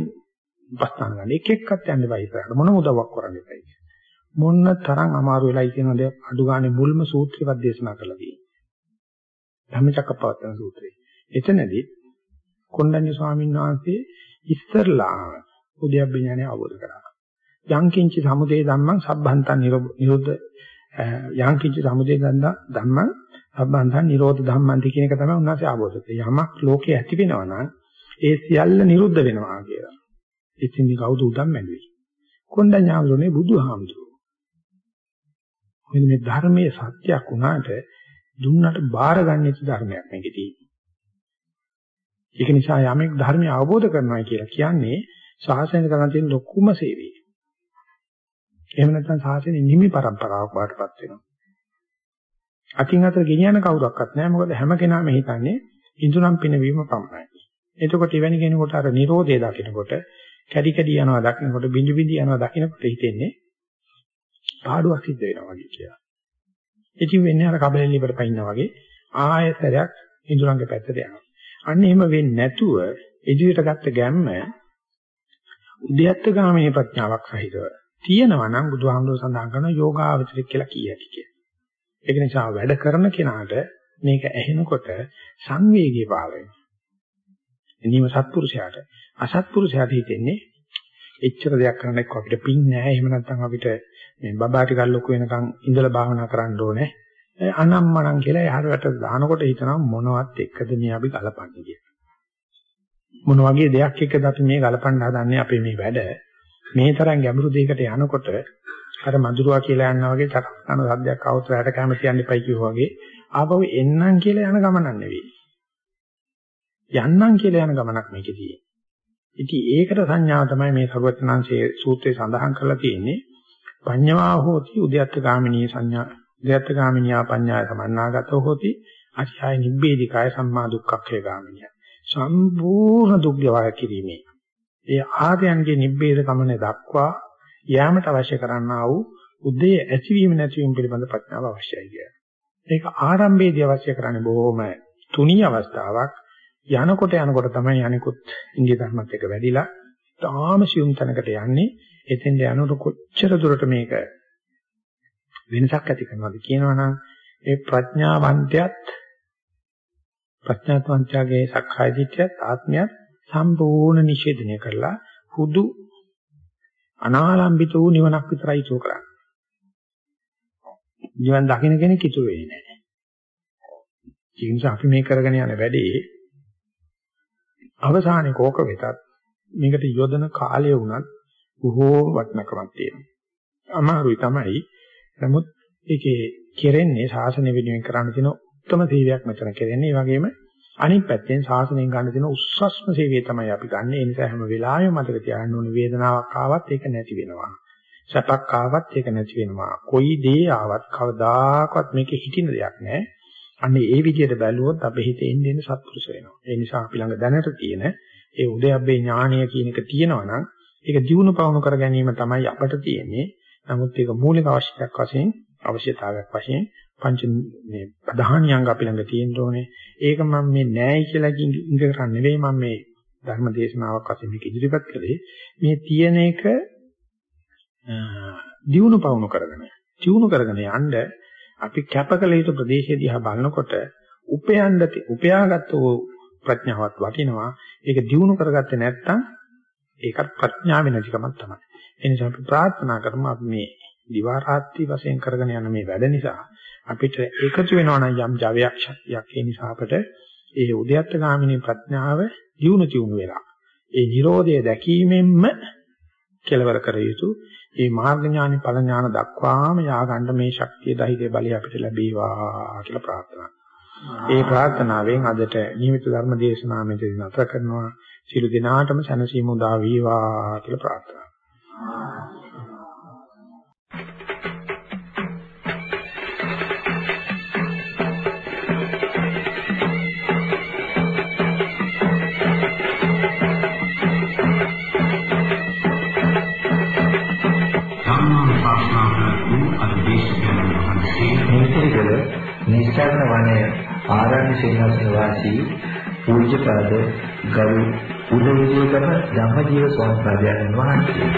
උපස්ථාන ගන්න. එක එක්කත් යන්න බෑ ඉස්සරහට. මොන උදව්වක් කරන්න එපයි. මොන්න තරම් අමාරු වෙලා කියනද අඩු ගානේ මුල්ම සූත්‍රයවත් දේශනා කළා තියෙනවා. ධම්මචක්කපවත්තන සූත්‍රය. එතනදී කොණ්ඩඤ්ඤ ස්වාමීන් වහන්සේ ඉස්සරලා උද්‍යප්පඥානය අවබෝධ කරා. යංකින්චි සමුදේ ධම්මං සබ්බන්තං නිරෝධ යංකින්චි සමුදේ ධම්මං සබ්බන්තං නිරෝධ ධම්මන්ති කියන එක තමයි උන්වහන්සේ අවබෝධ කරේ. යමක් ලෝකේ ඇති වෙනවා නම් ඒ සියල්ල නිරුද්ධ වෙනවා කියලා. ඉතින් කවුද උදම් මැදුවේ? කොණ්ඩඤ්ඤාමරුනේ බුදුහාමුදුරුවෝ. මේ ධර්මයේ සත්‍යයක් වුණාට දුන්නට බාරගන්නේ ධර්මයක් මේකේ තියෙන්නේ. ඒක නිසා යමෙක් ධර්මය අවබෝධ කරනවා කියලා කියන්නේ ශාසනය කරන තියෙන ලොකුම සේවය. එහෙම නැත්නම් ශාසනයේ නිමි પરම්පරාවක් වඩපත් වෙනවා. අකින් අතර ගෙනියන කවුරක්වත් නැහැ මොකද හැම කෙනාම හිතන්නේ ඉඳුරම් පිනවීම පමණයි. එතකොට එවැනි කෙනෙකුට අර Nirodhe දකිනකොට කැඩි කැඩි යනවා දකින්නකොට බිඳි බිඳි යනවා දකින්නකොට හිතෙන්නේ පාඩුවක් සිද්ධ වෙනවා වගේ කියලා. ඉතින් වෙන්නේ අර කබලෙන් ඉවර පයින්නා වගේ ආයතරයක් ඉඳුරංගේ පැත්තට යනවා. අන්න එහෙම වෙන්නේ නැතුව ඉදිරියට ගත්ත ගැම්ම උද්‍යත්ත ගාමිනී ප්‍රඥාවක් සහිතව තියෙනවා නම් බුදුහාමුදුරුවෝ සඳහන් කරන යෝගාවචරික කියලා කියයි කිය. ඒක නිසා වැඩ කරන කෙනාට මේක ඇහෙනකොට සංවේගය පාල වෙනවා. එනීම සත්පුරුෂයාට අසත්පුරුෂයාට හිතෙන්නේ එච්චර දෙයක් කරන්න එක්ක අපිට පින් නැහැ. එහෙම නැත්නම් අපිට මේ බබා ටිකක් ලොකු වෙනකන් ඉඳලා භාවනා කරන්න ඕනේ. අනම්මනම් කියලා එහාට දානකොට හිතනවා මොනවත් එක්කද මේ අපි ගලපන්නේ කියලා. මොන වගේ දෙයක් එක්කද අපි මේ ගලපන්න හදන්නේ අපේ මේ වැඩ? මේ තරම් ගැඹුරු දෙයකට යනකොට අර මඳුරුවා කියලා යනවා වගේ චක්කන සද්දයක් આવුත් රැට කැම කියන්න එපයි කිව්වා වගේ ආපහු එන්නම් කියලා යන ගමනක් නෙවෙයි. යන්නම් කියලා යන ගමනක් මේකේදී. ඉතින් ඒකට සංඥාව තමයි මේ සර්වඥාන්සේ සූත්‍රයේ සඳහන් කරලා තියෙන්නේ. පඤ්ඤවා හෝති උද්‍යත්ත ගාමිනී සංඥා උද්‍යත්ත ගාමිනියා පඤ්ඤාය සමන්නාගතෝ හෝති. අචාය නිබ්බේධිකාය සම්මා දුක්ඛක්ඛේ ගාමිනියා. සම්පූර්ණ දුක් ගෙවා කිරීමේ. ඒ ආර්යයන්ගේ නිබ්බේධ ගමනේ දක්වා යෑමට අවශ්‍ය කරන්නා වූ උදේ ඇතිවීම නැතිවීම පිළිබඳ ප්‍රඥාව අවශ්‍යයි කියලා. ඒක ආරම්භයේදී අවශ්‍ය කරන්නේ බොහොම තුනී අවස්ථාවක්. යනකොට යනකොට තමයි අනිකුත් ඉන්දිය ධර්මත් එක වැඩිලා තාම සියුම් තැනකට යන්නේ එතෙන්ද යනකොට කොච්චර දුරට මේක වෙනසක් ඇති කරනවද කියනවනම් ඒ ප්‍රඥාවන්තයත් ප්‍රඥාවන්තයාගේ සක්කාය දිට්ඨියත් ආත්මයත් සම්පූර්ණ නිෂේධනය කරලා හුදු අනාලම්බිත වූ නිවනක් විතරයි ඉතුරු කරන්නේ. නිවන් දකින්න කෙනෙක් ඉතුරු වෙන්නේ නැහැ. ඒ නිසා අපි මේ කරගෙන යන වැඩේ අවසානයේ කෝක වෙතත් මේකට යොදන කාලය වුණත් බොහෝ වටිනකමක් තියෙනවා. අමාරුයි තමයි. නමුත් ඒකේ කෙරෙන්නේ ශාසනය වෙනුවෙන් කරන්න තියෙන උත්තරම සේවයක් මෙතන කෙරෙන්නේ. ඒ වගේම අනිත් පැත්තෙන් ශාසනයෙන් ගන්න තියෙන උස්සස්ම සේවය තමයි අපි ගන්න. ඒ නිසා හැම වෙලාවෙම මතක තියාගන්න ඕනේ වේදනාවක් ආවත් ඒක නැති වෙනවා. සැපක් ආවත් ඒක නැති වෙනවා. කොයි දේ ආවත් කවදාකවත් මේකේ හිටින දෙයක් නැහැ. අන්න ඒ විදිහට බැලුවොත් අපේ හිතේ එන්නේ එන්නේ සත්පුරුෂ වෙනවා. ඒ නිසා අපි ළඟ දැනට තියෙන ඒ උදයබ්බේ ඥානය කියන එක තියෙනවා නම් ඒක දිනු පවණු කර ගැනීම තමයි අපට තියෙන්නේ. නමුත් ඒක මූලික අවශ්‍යතාවක් වශයෙන් අවශ්‍යතාවයක් වශයෙන් පංච මේ ප්‍රධානියංග අපි ළඟ තියෙන්න ඕනේ. ඒක මම මේ නෑයි කියලා ඉඟ කරන්නේ නෙවෙයි මම මේ ධර්ම දේශනාවක් වශයෙන් මේක ඉදිරිපත් කළේ. මේ තියෙන එක දිනු පවණු කරගෙන, දිනු කරගෙන යන්න අපි කැපකල යුතු ප්‍රදේශය දිහා බලනකොට උපයන්න උපයාගත් ප්‍රඥාවත් වටිනවා. ඒක දිනු කරගත්තේ නැත්නම් ඒකත් ප්‍රඥාවේ නැතිකමක් තමයි. ඒ නිසා අපි ප්‍රාර්ථනා කරමු අපි මේ දිවා රාත්‍රී වශයෙන් කරගෙන යන මේ වැඩ නිසා අපිට එකතු වෙනවා නම් යම් ජවයක් ශක්තියක් ඒ නිසා අපට ඒ උද්‍යත්ත ගාමිනී ප්‍රඥාව දියුණු තියුණු වෙලා ඒ Nirodha දැකීමෙන්ම කෙලවර කර යුතු ඒ මාර්ග ඥානි ඵල ඥාන දක්වාම යාගන්න මේ ශක්තිය ධෛර්ය බලය අපිට ලැබේවා කියලා ප්‍රාර්ථනා. ඒ ප්‍රාර්ථනාවෙන් අදට නියමිත ධර්ම දේශනාව මෙතන නතර කරනවා. සියලු දෙනාටම සැනසීම උදා වේවා කියලා ප්‍රාර්ථනා. ආරණ්‍ය සේනාසන වාසී පූජ්‍යපද ගරු උදේවිදේකම ධම්මජීව ස්වාමීන් වහන්සේ.